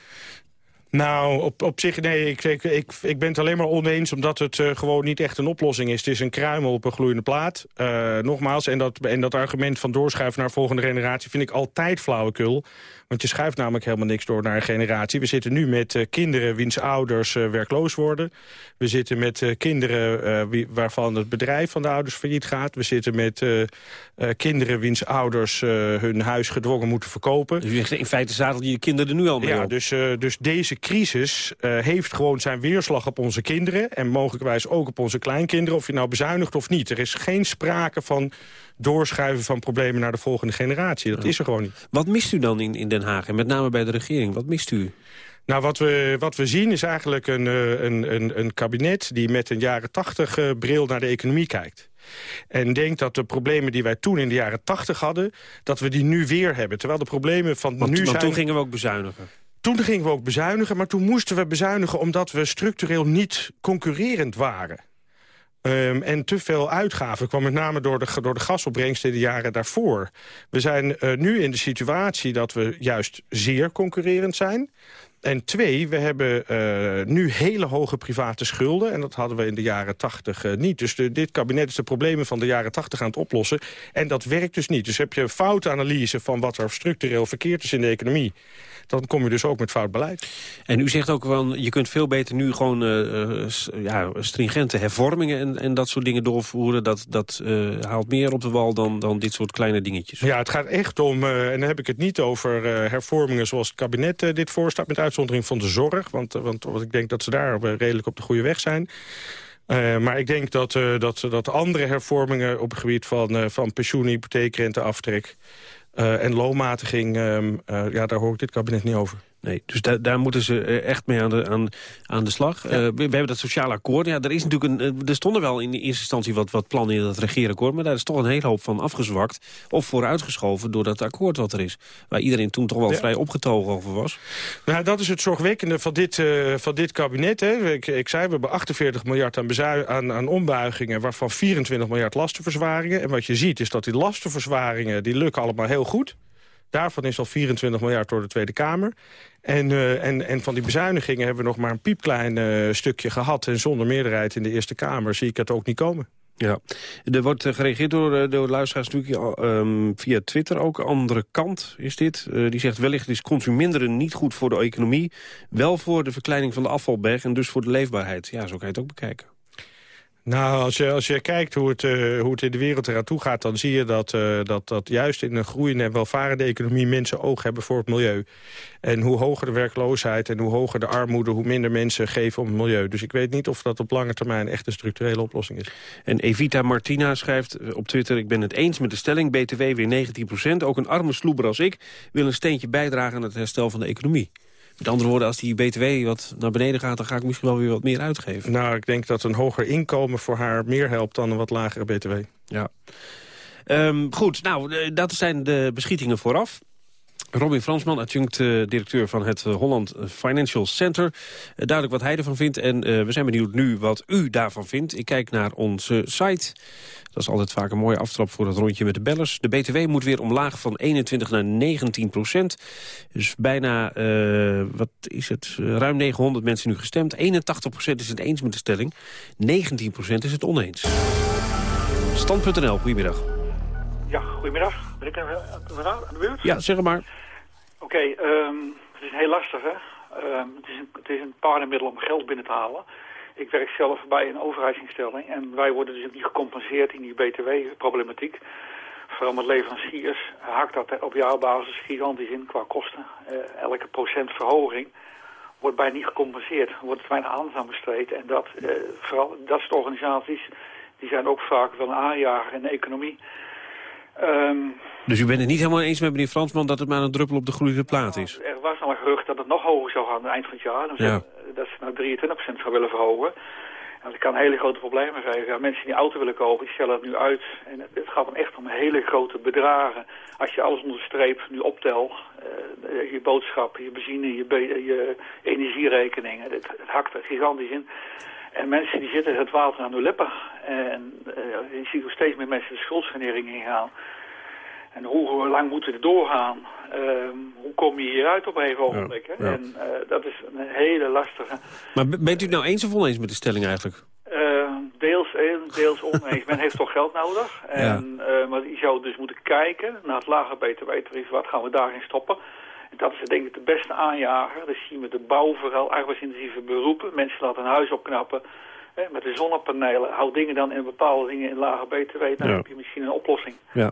Nou, op, op zich, nee, ik, ik, ik, ik ben het alleen maar oneens... omdat het gewoon niet echt een oplossing is. Het is een kruimel op een gloeiende plaat. Eh, nogmaals, en dat, en dat argument van doorschuiven naar volgende generatie... vind ik altijd flauwekul. Want je schuift namelijk helemaal niks door naar een generatie. We zitten nu met eh, kinderen wiens ouders eh, werkloos worden. We zitten met eh, kinderen wie, waarvan het bedrijf van de ouders failliet gaat. We zitten met kinderen wiens ouders hun huis gedwongen moeten verkopen. Dus zegt, in feite zadel je je kinderen er nu al mee Ja, op. dus, dus deze crisis heeft gewoon zijn weerslag op onze kinderen... en mogelijkwijs ook op onze kleinkinderen, of je nou bezuinigt of niet. Er is geen sprake van doorschuiven van problemen naar de volgende generatie. Dat is er gewoon niet. Wat mist u dan in, in Den Haag en met name bij de regering? Wat mist u? Nou, wat we, wat we zien is eigenlijk een, eh, een, een, een kabinet... die met een jaren tachtig eh, bril naar de economie kijkt. En denkt dat de problemen die wij toen in de jaren tachtig hadden... dat we die nu weer hebben. Terwijl de problemen van Want, nu want zijn... toen gingen we ook bezuinigen. Toen gingen we ook bezuinigen, maar toen moesten we bezuinigen... omdat we structureel niet concurrerend waren. Ehm, en te veel uitgaven kwam met name door de, door de gasopbrengst in de jaren daarvoor. We zijn eh, nu in de situatie dat we juist zeer concurrerend zijn. En twee, we hebben eh, nu hele hoge private schulden. En dat hadden we in de jaren tachtig eh, niet. Dus dit kabinet is de problemen van de jaren tachtig aan het oplossen. En dat werkt dus niet. Dus heb je een foute analyse van wat er structureel verkeerd is in de economie... dan kom je dus ook met fout beleid. En u zegt ook wel, je kunt veel beter nu gewoon eh, eh, ja, stringente hervormingen en, en dat soort dingen doorvoeren. Dat, dat eh, haalt meer op de wal dan, dan dit soort kleine dingetjes. Ja, het gaat echt om, en dan heb ik het niet over hervormingen zoals het kabinet dit voorstaat... met uitzondering van de zorg, want, want, want ik denk dat ze daar redelijk op de goede weg zijn. Maar ik denk dat, dat, dat andere hervormingen op het gebied van, van pensioen, hypotheekrenteaftrek... eh, en loonmatiging, ehm, eh, ja, daar hoor ik dit kabinet niet over. Nee, dus da daar moeten ze eh, echt mee aan de, aan, aan de slag. Eh, we, we hebben dat sociale akkoord. Ja, er, is natuurlijk een, eh, er stonden wel in eerste instantie wat, wat plannen in dat regeerakkoord... maar daar is toch een hele hoop van afgezwakt of vooruitgeschoven... door dat akkoord wat er is. Waar iedereen toen toch wel Ja. vrij opgetogen over was. Nou, dat is het zorgwekkende van dit, van dit kabinet. Hè. Ik, ik zei, we hebben 48 miljard aan, aan, aan ombuigingen... waarvan 24 miljard lastenverzwaringen. En wat je ziet is dat die lastenverzwaringen... die lukken allemaal heel goed. Daarvan is al 24 miljard door de Tweede Kamer. En, eh, en, en van die bezuinigingen hebben we nog maar een piepklein eh, stukje gehad. En zonder meerderheid in de Eerste Kamer zie ik het ook niet komen. Ja, er wordt eh, gereageerd door, door luisteraars natuurlijk ehm, via Twitter ook. Andere kant is dit. Die zegt wellicht is consuminderen niet goed voor de economie. Wel voor de verkleining van de afvalberg en dus voor de leefbaarheid. Ja, zo kan je het ook bekijken. Nou, als je, als je kijkt hoe het, eh, hoe het in de wereld eraan toe gaat... dan zie je dat, eh, dat, dat juist in een groeiende en welvarende economie... mensen oog hebben voor het milieu. En hoe hoger de werkloosheid en hoe hoger de armoede... hoe minder mensen geven om het milieu. Dus ik weet niet of dat op lange termijn echt een structurele oplossing is. En Evita Martina schrijft eh, op Twitter... ik ben het eens met de stelling, BTW weer 19% Ook een arme sloeber als ik wil een steentje bijdragen... aan het herstel van de economie. Met andere woorden, als die BTW wat naar beneden gaat... dan ga ik misschien wel weer wat meer uitgeven. Nou, ik denk dat een hoger inkomen voor haar meer helpt... dan een wat lagere btw. Ja. Ehm, goed, nou, eh, dat zijn de beschietingen vooraf. Robin Fransman, adjunct eh, directeur van het eh, Holland Financial Center. Duidelijk wat hij ervan vindt. En we zijn benieuwd nu wat u daarvan vindt. Ik kijk naar onze site. Dat is altijd vaak een mooie aftrap voor het rondje met de bellers. De BTW moet weer omlaag van 21 naar 19 procent. Dus bijna, eh, wat is het, Eh, ruim 900 mensen nu gestemd. 81 procent is het eens met de stelling. 19 procent is het oneens. Stand.nl, goedemiddag. Ja, goedemiddag. Ben ik even aan de beurt? Ja, zeg maar. Oké, ehm, het is heel lastig, hè. Ehm, het, is een, het is een paardenmiddel om geld binnen te halen. Ik werk zelf bij een overheidsinstelling en wij worden dus ook niet gecompenseerd in die btw-problematiek. Vooral met leveranciers hakt dat op jaarbasis gigantisch in qua kosten. Eh, elke procent verhoging wordt bijna niet gecompenseerd. Er wordt weinig aandacht aan besteed. En dat, eh, vooral dat soort organisaties, die zijn ook vaak wel een aanjager in de economie. Ehm, Dus u bent het niet helemaal eens met meneer Fransman... dat het maar een druppel op de gloeiende plaat is? er was al een gerucht dat het nog hoger zou gaan aan het eind van het jaar. Ja. Dat ze naar 23% zou willen verhogen. En dat kan hele grote problemen geven. Mensen die auto willen kopen, die stellen het nu uit. En het, gaat dan echt om hele grote bedragen. Als je alles onder de streep nu optelt, eh, je boodschappen, je benzine, je, je energierekeningen, het, het hakt er gigantisch in. En mensen die zitten het water aan hun lippen. En eh, je ziet ook steeds meer mensen de schuldsanering ingaan. En hoe lang moeten we doorgaan? Ehm, hoe kom je hieruit op een gegeven ogenblik? hè? ja. En eh, dat is een hele lastige. Maar bent u het nou eens of oneens met de stelling eigenlijk? Eh, deels eens, deels oneens. Men heeft toch geld nodig. En, eh, maar je zou dus moeten kijken naar het lage btw-tarief. Wat gaan we daarin stoppen? En dat is denk ik de beste aanjager. Dat zien we de bouw, vooral arbeidsintensieve beroepen. Mensen laten een huis opknappen. Hè, met de zonnepanelen. Houd dingen dan in bepaalde dingen in lage btw. Dan heb je misschien een oplossing. Ja.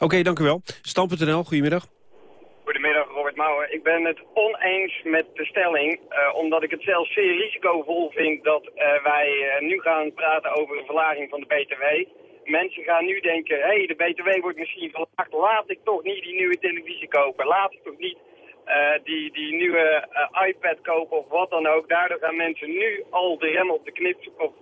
Oké, dank u wel. Stam.nl, goedemiddag. Goedemiddag, Robert Mouwen. Ik ben het oneens met de stelling, eh, omdat ik het zelfs zeer risicovol vind dat eh, wij eh, nu gaan praten over een verlaging van de BTW. Mensen gaan nu denken, hé, hey, de BTW wordt misschien verlaagd, laat ik toch niet die nieuwe televisie kopen. Laat ik toch niet die, die nieuwe iPad kopen of wat dan ook. Daardoor gaan mensen nu al de rem op de knip of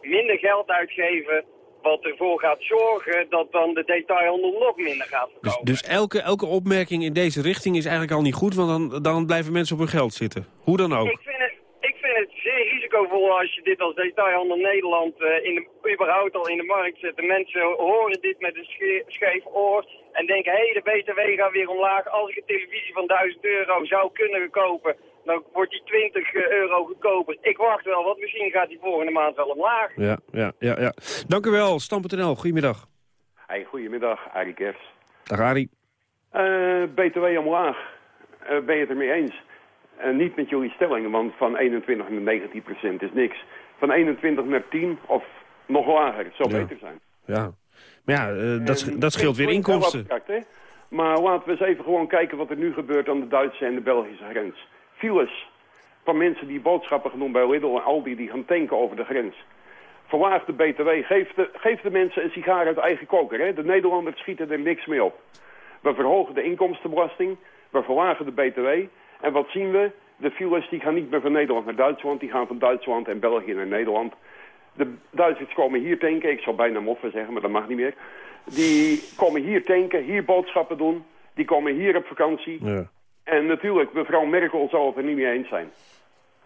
minder geld uitgeven. Wat ervoor gaat zorgen dat dan de detailhandel nog minder gaat Dus, dus elke, elke opmerking in deze richting is eigenlijk al niet goed... want dan, dan blijven mensen op hun geld zitten. Hoe dan ook. Ik vind, het, ik vind het zeer risicovol als je dit als detailhandel Nederland eh, in de, überhaupt al in de markt zet. De mensen horen dit met een sche- scheef oor en denken, hé, hey, de BTW gaat weer omlaag. Als ik een televisie van 1000 euro zou kunnen kopen, dan wordt die 20 euro goedkoper. Ik wacht wel, want misschien gaat die volgende maand wel omlaag. Ja, ja, ja, ja. Dank u wel, Stam.nl, goedemiddag. Hey, goedemiddag, Arie Kers. Dag Arie. Eh, BTW omlaag. Eh, ben je het ermee eens? Eh, niet met jullie stellingen, want van 21 naar 19 procent is niks. Van 21 naar 10 of nog lager, het zou Ja. beter zijn. Ja, maar ja, eh, dat, En dat scheelt weer inkomsten. abstract? Maar laten we eens even gewoon kijken wat er nu gebeurt aan de Duitse en de Belgische grens. Files van mensen die boodschappen gaan doen bij Lidl en Aldi die gaan tanken over de grens. Verlaag de BTW, geef de, de mensen een sigaar uit eigen koker. Hè? De Nederlanders schieten er niks mee op. We verhogen de inkomstenbelasting, we verlagen de BTW En wat zien we? De files die gaan niet meer van Nederland naar Duitsland, die gaan van Duitsland en België naar Nederland. De Duitsers komen hier tanken, ik zou bijna moffen zeggen, maar dat mag niet meer. Die komen hier tanken, hier boodschappen doen, die komen hier op vakantie. Ja. En natuurlijk, mevrouw Merkel zal het er niet mee eens zijn.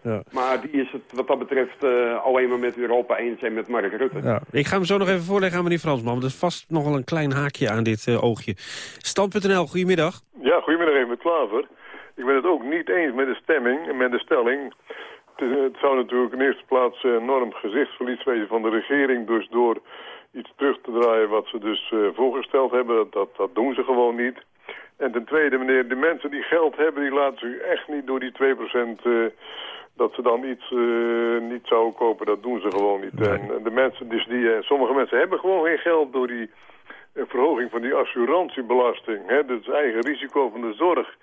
Ja. Maar die is het wat dat betreft eh, alleen maar met Europa eens en met Mark Rutte. Ja. Ik ga hem zo nog even voorleggen aan meneer Fransman. Want er is vast nog wel een klein haakje aan dit eh, oogje. Stand.nl, goedemiddag. Ja, goedemiddag even met Klaver. Ik ben het ook niet eens met de stemming en met de stelling. Het, zou natuurlijk in eerste plaats eh, enorm gezichtsverlies wezen van de regering. Dus door iets terug te draaien wat ze dus eh, voorgesteld hebben, dat, dat, dat doen ze gewoon niet. En ten tweede, meneer, de mensen die geld hebben, die laten zich echt niet door die 2% eh, dat ze dan iets eh, niet zouden kopen, dat doen ze gewoon niet. En, en de mensen, dus die, eh, sommige mensen hebben gewoon geen geld door die eh, verhoging van die assurantiebelasting. Hè, dat is eigen risico van de zorg.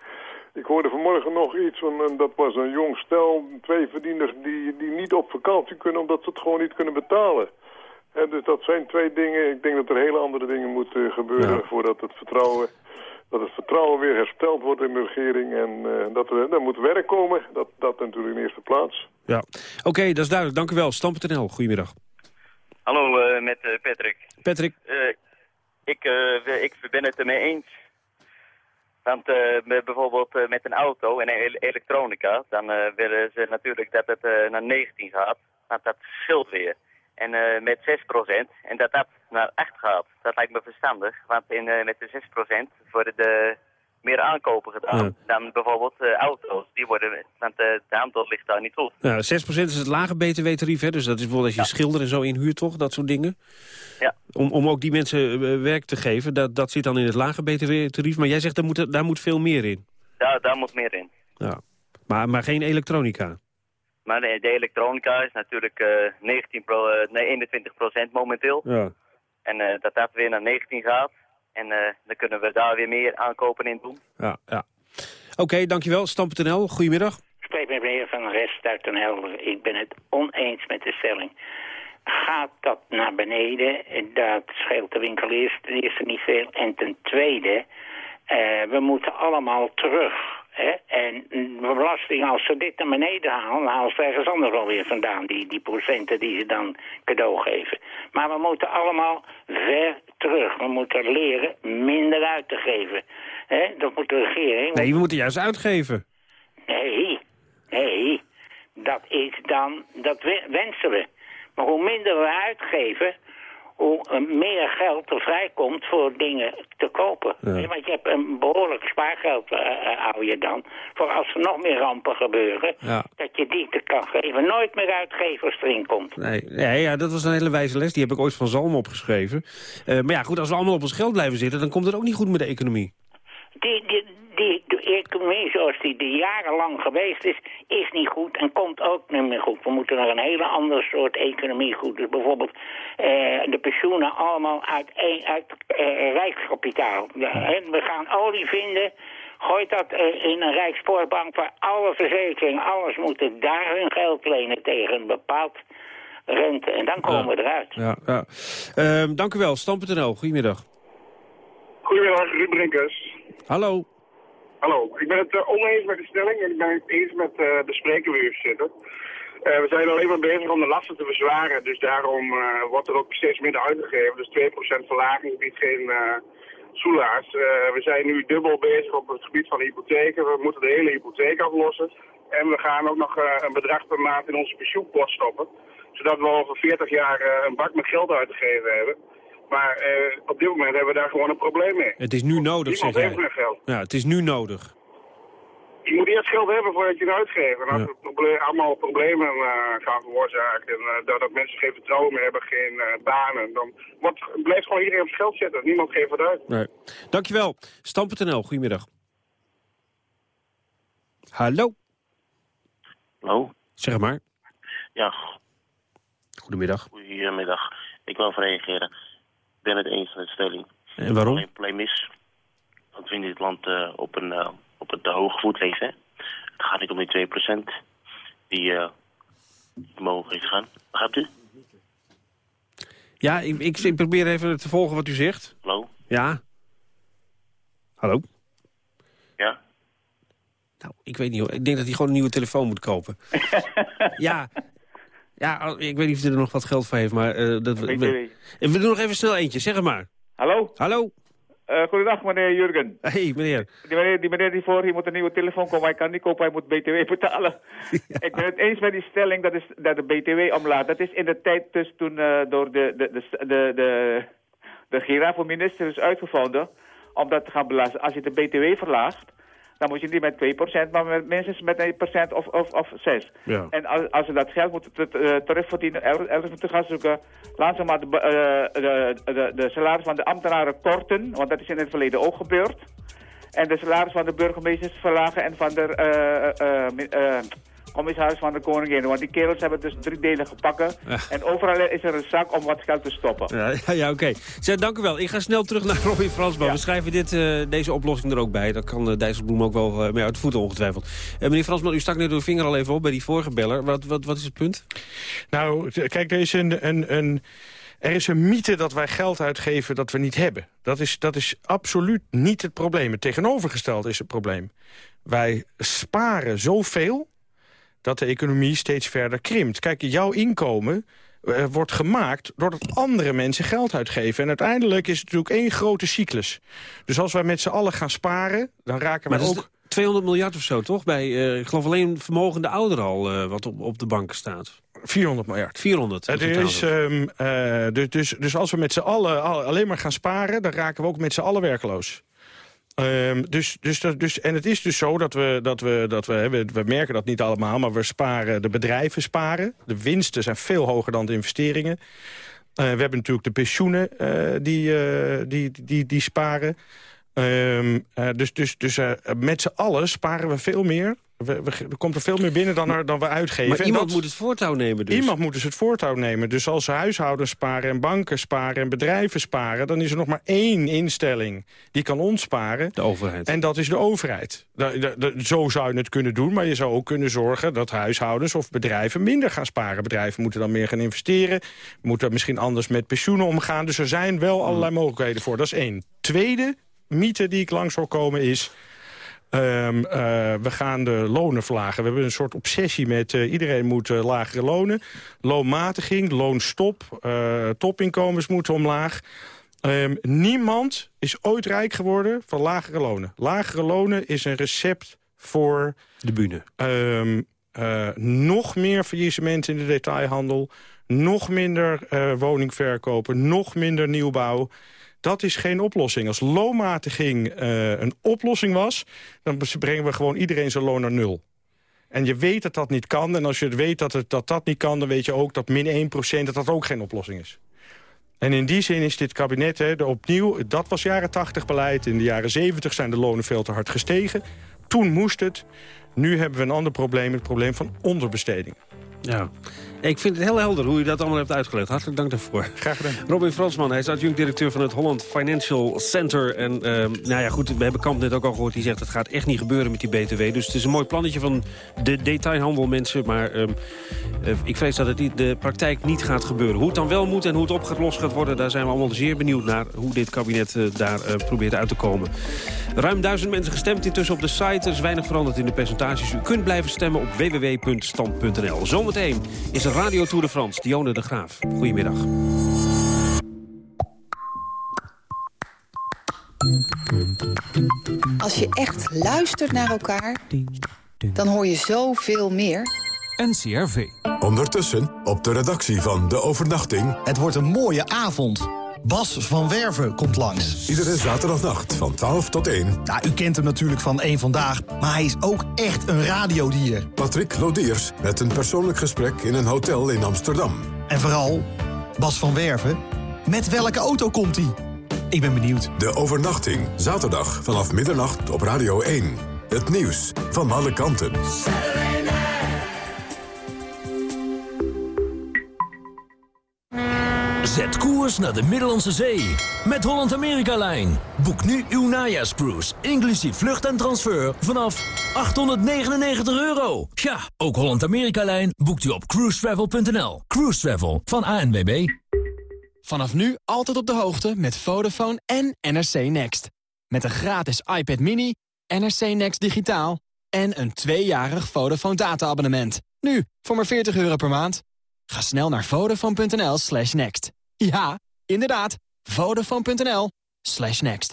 Ik hoorde vanmorgen nog iets, van, en dat was een jong stel, twee verdieners die, die niet op vakantie kunnen omdat ze het gewoon niet kunnen betalen. Hè, dus dat zijn twee dingen. Ik denk dat er hele andere dingen moeten gebeuren voordat het vertrouwen, dat het vertrouwen weer hersteld wordt in de regering. En eh, dat er, er moet werk komen, dat, dat natuurlijk in eerste plaats. Ja. Oké, dat is duidelijk. Dank u wel. Stand.nl, goedemiddag. Hallo, eh, met eh, Patrick. Patrick. Eh, ik, eh, ik ben het ermee eens. Want eh, met- bijvoorbeeld met een auto en ele- elektronica, dan willen ze natuurlijk dat het eh, naar 19 gaat. Want dat scheelt weer. En eh, met 6% en dat dat naar 8 gaat, dat lijkt me verstandig. Want in, eh, met de 6% worden de meer aankopen gedaan dan bijvoorbeeld eh, auto's. Die worden, want de aantal ligt daar niet op. Ja, 6% is het lage btw-tarief? Dus dat is bijvoorbeeld als je schilder en zo inhuurt, toch? Dat soort dingen. Ja. Om, om ook die mensen werk te geven, dat, dat zit dan in het lage btw-tarief. Maar jij zegt, daar moet, daar moet veel meer in. Daar, daar moet meer in. Ja. Maar, maar geen elektronica. Maar de, de elektronica is natuurlijk eh 19 pro, eh, nee, 21 procent momenteel. Ja. En eh, dat dat weer naar 19 gaat. En eh, dan kunnen we daar weer meer aankopen in doen. Ja, ja. Oké, dankjewel. Stam.nl, goedemiddag. Ik spreek met meneer Van Rest uit Den Helder. Ik ben het oneens met de stelling. Gaat dat naar beneden, dat scheelt de winkeliers ten eerste niet veel. En ten tweede, eh, we moeten allemaal terug. Hè? En belasting, als ze dit naar beneden halen, dan halen ze ergens anders wel weer vandaan. Die, die procenten die ze dan cadeau geven. Maar we moeten allemaal ver terug. We moeten leren minder uit te geven. Hè? Dat moet de regering... Nee, we moeten juist uitgeven. Nee, nee. Dat is dan, dat we- wensen we. Maar hoe minder we uitgeven, hoe meer geld er vrijkomt voor dingen te kopen. Ja. Want je hebt een behoorlijk spaargeld, eh, hou je dan. Voor als er nog meer rampen gebeuren, Ja. dat je die te kan geven. Nooit meer het erin komt. Nee, nee, ja, dat was een hele wijze les. Die heb ik ooit van Zalm opgeschreven. Eh, maar ja, goed, als we allemaal op ons geld blijven zitten... dan komt het ook niet goed met de economie. Die, die, die, economie zoals die de jarenlang geweest is, is niet goed en komt ook niet meer goed. We moeten naar een hele andere soort economie goed. Dus bijvoorbeeld eh, de pensioenen allemaal uit, een- uit eh, rijkskapitaal. Ja, hè, we gaan olie vinden, gooit dat eh, in een rijkspoorbank waar alle verzekeringen, alles moeten daar hun geld lenen tegen een bepaald rente. En dan komen we eruit. Ja, ja. Ehm, dank u wel. Stam.nl, goedemiddag. Goedemiddag, Ruud Brinkers. Hallo. Hallo, ik ben het eh, oneens met de stelling en ik ben het eens met eh, de spreker u zitten. Eh, we zijn alleen maar bezig om de lasten te verzwaren, dus daarom wordt er ook steeds minder uitgegeven. Dus 2% verlaging biedt geen soelaars. We zijn nu dubbel bezig op het gebied van hypotheken. We moeten de hele hypotheek aflossen. En we gaan ook nog een bedrag per maand in onze pensioenpot stoppen. Zodat we over 40 jaar een bak met geld uit te geven hebben. Maar eh, op dit moment hebben we daar gewoon een probleem mee. Het is nu nodig, zeg Niemand heeft jij. meer geld. Ja, het is nu nodig. Je moet eerst geld hebben voordat je het uitgeeft. En als Ja. er proble- allemaal problemen eh, gaan veroorzaken en eh, doordat mensen geen vertrouwen meer hebben, geen eh, banen, dan wordt, blijft gewoon iedereen op zijn geld zitten. Niemand geeft het uit. Nee. Dankjewel. Stam.nl, goedemiddag. Hallo. Hallo? Zeg maar. Ja, Goedemiddag. goedemiddag. Ik wil even reageren. Ik ben het eens met de stelling. En waarom? Alleen het probleem is dat we in dit land eh, op een, eh, op een te hoge voet leven. hè. Het gaat niet om die 2% die, eh die omhoog is gaan. Begrijpt u? Ja, ik, ik, ik probeer even te volgen wat u zegt. Hallo? Ja. Hallo. Ja? Nou, ik weet niet hoor. Ik denk dat hij gewoon een nieuwe telefoon moet kopen. ja, ja, ik weet niet of hij er nog wat geld voor heeft, maar... Uh, dat, we, we, we doen nog even snel eentje, zeg het maar. Hallo? Hallo? Uh, goedendag, meneer Jurgen. Hey, meneer. Die meneer, die meneer die voor, hier moet een nieuwe telefoon komen. Hij kan niet kopen, hij moet BTW betalen. Ik ben het eens met die stelling dat, is, dat de BTW omlaat. Dat is in de tijd dus toen uh, door de, de, de, de, de, de giraffe-minister is uitgevonden om dat te gaan belasten. Als je de BTW verlaagt, dan moet je niet met 2%, maar met minstens met 1% of, of, of 6. Ja. En als, als ze dat geld moeten uh, terugverdienen, elders moeten gaan zoeken, laten ze maar de, uh, de, de, de salaris van de ambtenaren korten, want dat is in het verleden ook gebeurd. En de salaris van de burgemeesters verlagen en van de uh, commissaris van de koningin. Want die kerels hebben dus drie delen gepakken. En overal is er een zak om wat geld te stoppen. Ja, ja, ja oké. Okay. Dank u wel. Ik ga snel terug naar Robin Fransman. Ja. We schrijven dit, uh, deze oplossing er ook bij. Dat kan uh, Dijsselbloem ook wel uh, mee uit de voeten ongetwijfeld. meneer Fransman, u stak net uw vinger al even op bij die vorige beller. Wat, wat, wat is het punt? Nou, kijk, er is een... een, een... Er is een mythe dat wij geld uitgeven dat we niet hebben. Dat is, dat is absoluut niet het probleem. Het tegenovergestelde is het probleem. Wij sparen zoveel dat de economie steeds verder krimpt. Kijk, jouw inkomen uh, wordt gemaakt doordat andere mensen geld uitgeven. En uiteindelijk is het natuurlijk één grote cyclus. Dus als wij met z'n allen gaan sparen, dan raken we ook... 200 miljard of zo, toch? Bij, uh, ik geloof alleen vermogende ouderen al, uh, wat op, op de bank staat. 400 miljard. 400. Uh, is, um, dus, dus, dus als we met z'n allen alleen maar gaan sparen... dan raken we ook met z'n allen werkloos. Um, dus, dus, dus, en het is dus zo dat we, dat we, dat we, we, we merken dat niet allemaal... maar we sparen, de bedrijven sparen. De winsten zijn veel hoger dan de investeringen. Uh, we hebben natuurlijk de pensioenen uh, die, uh, die, die, die sparen. Um, dus dus, dus met z'n allen sparen we veel meer we, we, er komt er veel meer binnen dan, er, dan we uitgeven. Maar iemand moet het voortouw nemen dus? Iemand moet dus het voortouw nemen. Dus als huishoudens sparen en banken sparen en bedrijven sparen... dan is er nog maar één instelling die kan ontsparen. De overheid. En dat is de overheid. Da, da, da, zo zou je het kunnen doen, maar je zou ook kunnen zorgen... dat huishoudens of bedrijven minder gaan sparen. Bedrijven moeten dan meer gaan investeren. Moeten misschien anders met pensioenen omgaan. Dus er zijn wel allerlei mogelijkheden voor. Dat is één. Tweede mythe die ik langs wil komen is... Um, uh, we gaan de lonen verlagen. We hebben een soort obsessie met uh, iedereen moet uh, lagere lonen. Loonmatiging, loonstop, topinkomens moeten omlaag. Um, niemand is ooit rijk geworden van lagere lonen. Lagere lonen is een recept voor... De bühne. Um, nog meer faillissement in de detailhandel. Nog minder woningverkopen. Nog minder nieuwbouw. Dat is geen oplossing. Als loonmatiging uh, een oplossing was... dan brengen we gewoon iedereen zijn loon naar nul. En je weet dat dat niet kan. En als je weet dat het, dat, dat niet kan... dan weet je ook dat min 1% dat dat ook geen oplossing is. En in die zin is dit kabinet hè, opnieuw... dat was jaren 80 beleid. In de jaren 70 zijn de lonen veel te hard gestegen. Toen moest het. Nu hebben we een ander probleem. Het probleem van onderbesteding. Ja. Ik vind het heel helder hoe u dat allemaal hebt uitgelegd. Hartelijk dank daarvoor. Graag gedaan. Robin Fransman, hij is adjunct-directeur van het Holland Financial Center. En uh, nou ja, goed, we hebben Kamp net ook al gehoord. Die zegt het gaat echt niet gebeuren met die BTW. Dus het is een mooi plannetje van de detailhandel mensen. Maar uh, ik vrees dat het in de praktijk niet gaat gebeuren. Hoe het dan wel moet en hoe het opgelost gaat worden... daar zijn we allemaal zeer benieuwd naar hoe dit kabinet uh, daar probeert uit te komen. Ruim duizend mensen gestemd intussen op de site. Er is weinig veranderd in de percentages. U kunt blijven stemmen op www.stand.nl. Zometeen is er Radio Tour de France, Dione de Graaf. Goedemiddag. Als je echt luistert naar elkaar, dan hoor je zoveel meer. NCRV. Ondertussen op de redactie van De Overnachting. Het wordt een mooie avond. Bas van Werven komt langs. Iedere zaterdagnacht van 12 tot 1. Nou, u kent hem natuurlijk van Eén Vandaag, maar hij is ook echt een radiodier. Patrick Lodiers met een persoonlijk gesprek in een hotel in Amsterdam. En vooral, Bas van Werven, met welke auto komt hij? Ik ben benieuwd. De overnachting, zaterdag vanaf middernacht op Radio 1. Het nieuws van alle kanten. Zet koers naar de Middellandse Zee met Holland-Amerika-lijn. Boek nu uw najaarscruise, inclusief vlucht en transfer, vanaf 899 euro. Ja, ook Holland-Amerika-lijn boekt u op cruisetravel.nl. Cruise Travel van ANWB. Vanaf nu altijd op de hoogte met Vodafone en NRC Next. Met een gratis iPad mini, NRC Next digitaal en een tweejarig Vodafone data-abonnement. Nu, voor maar 40 euro per maand. Ga snel naar vodafone.nl slash next. Ja, inderdaad, vodafone.nl slash next.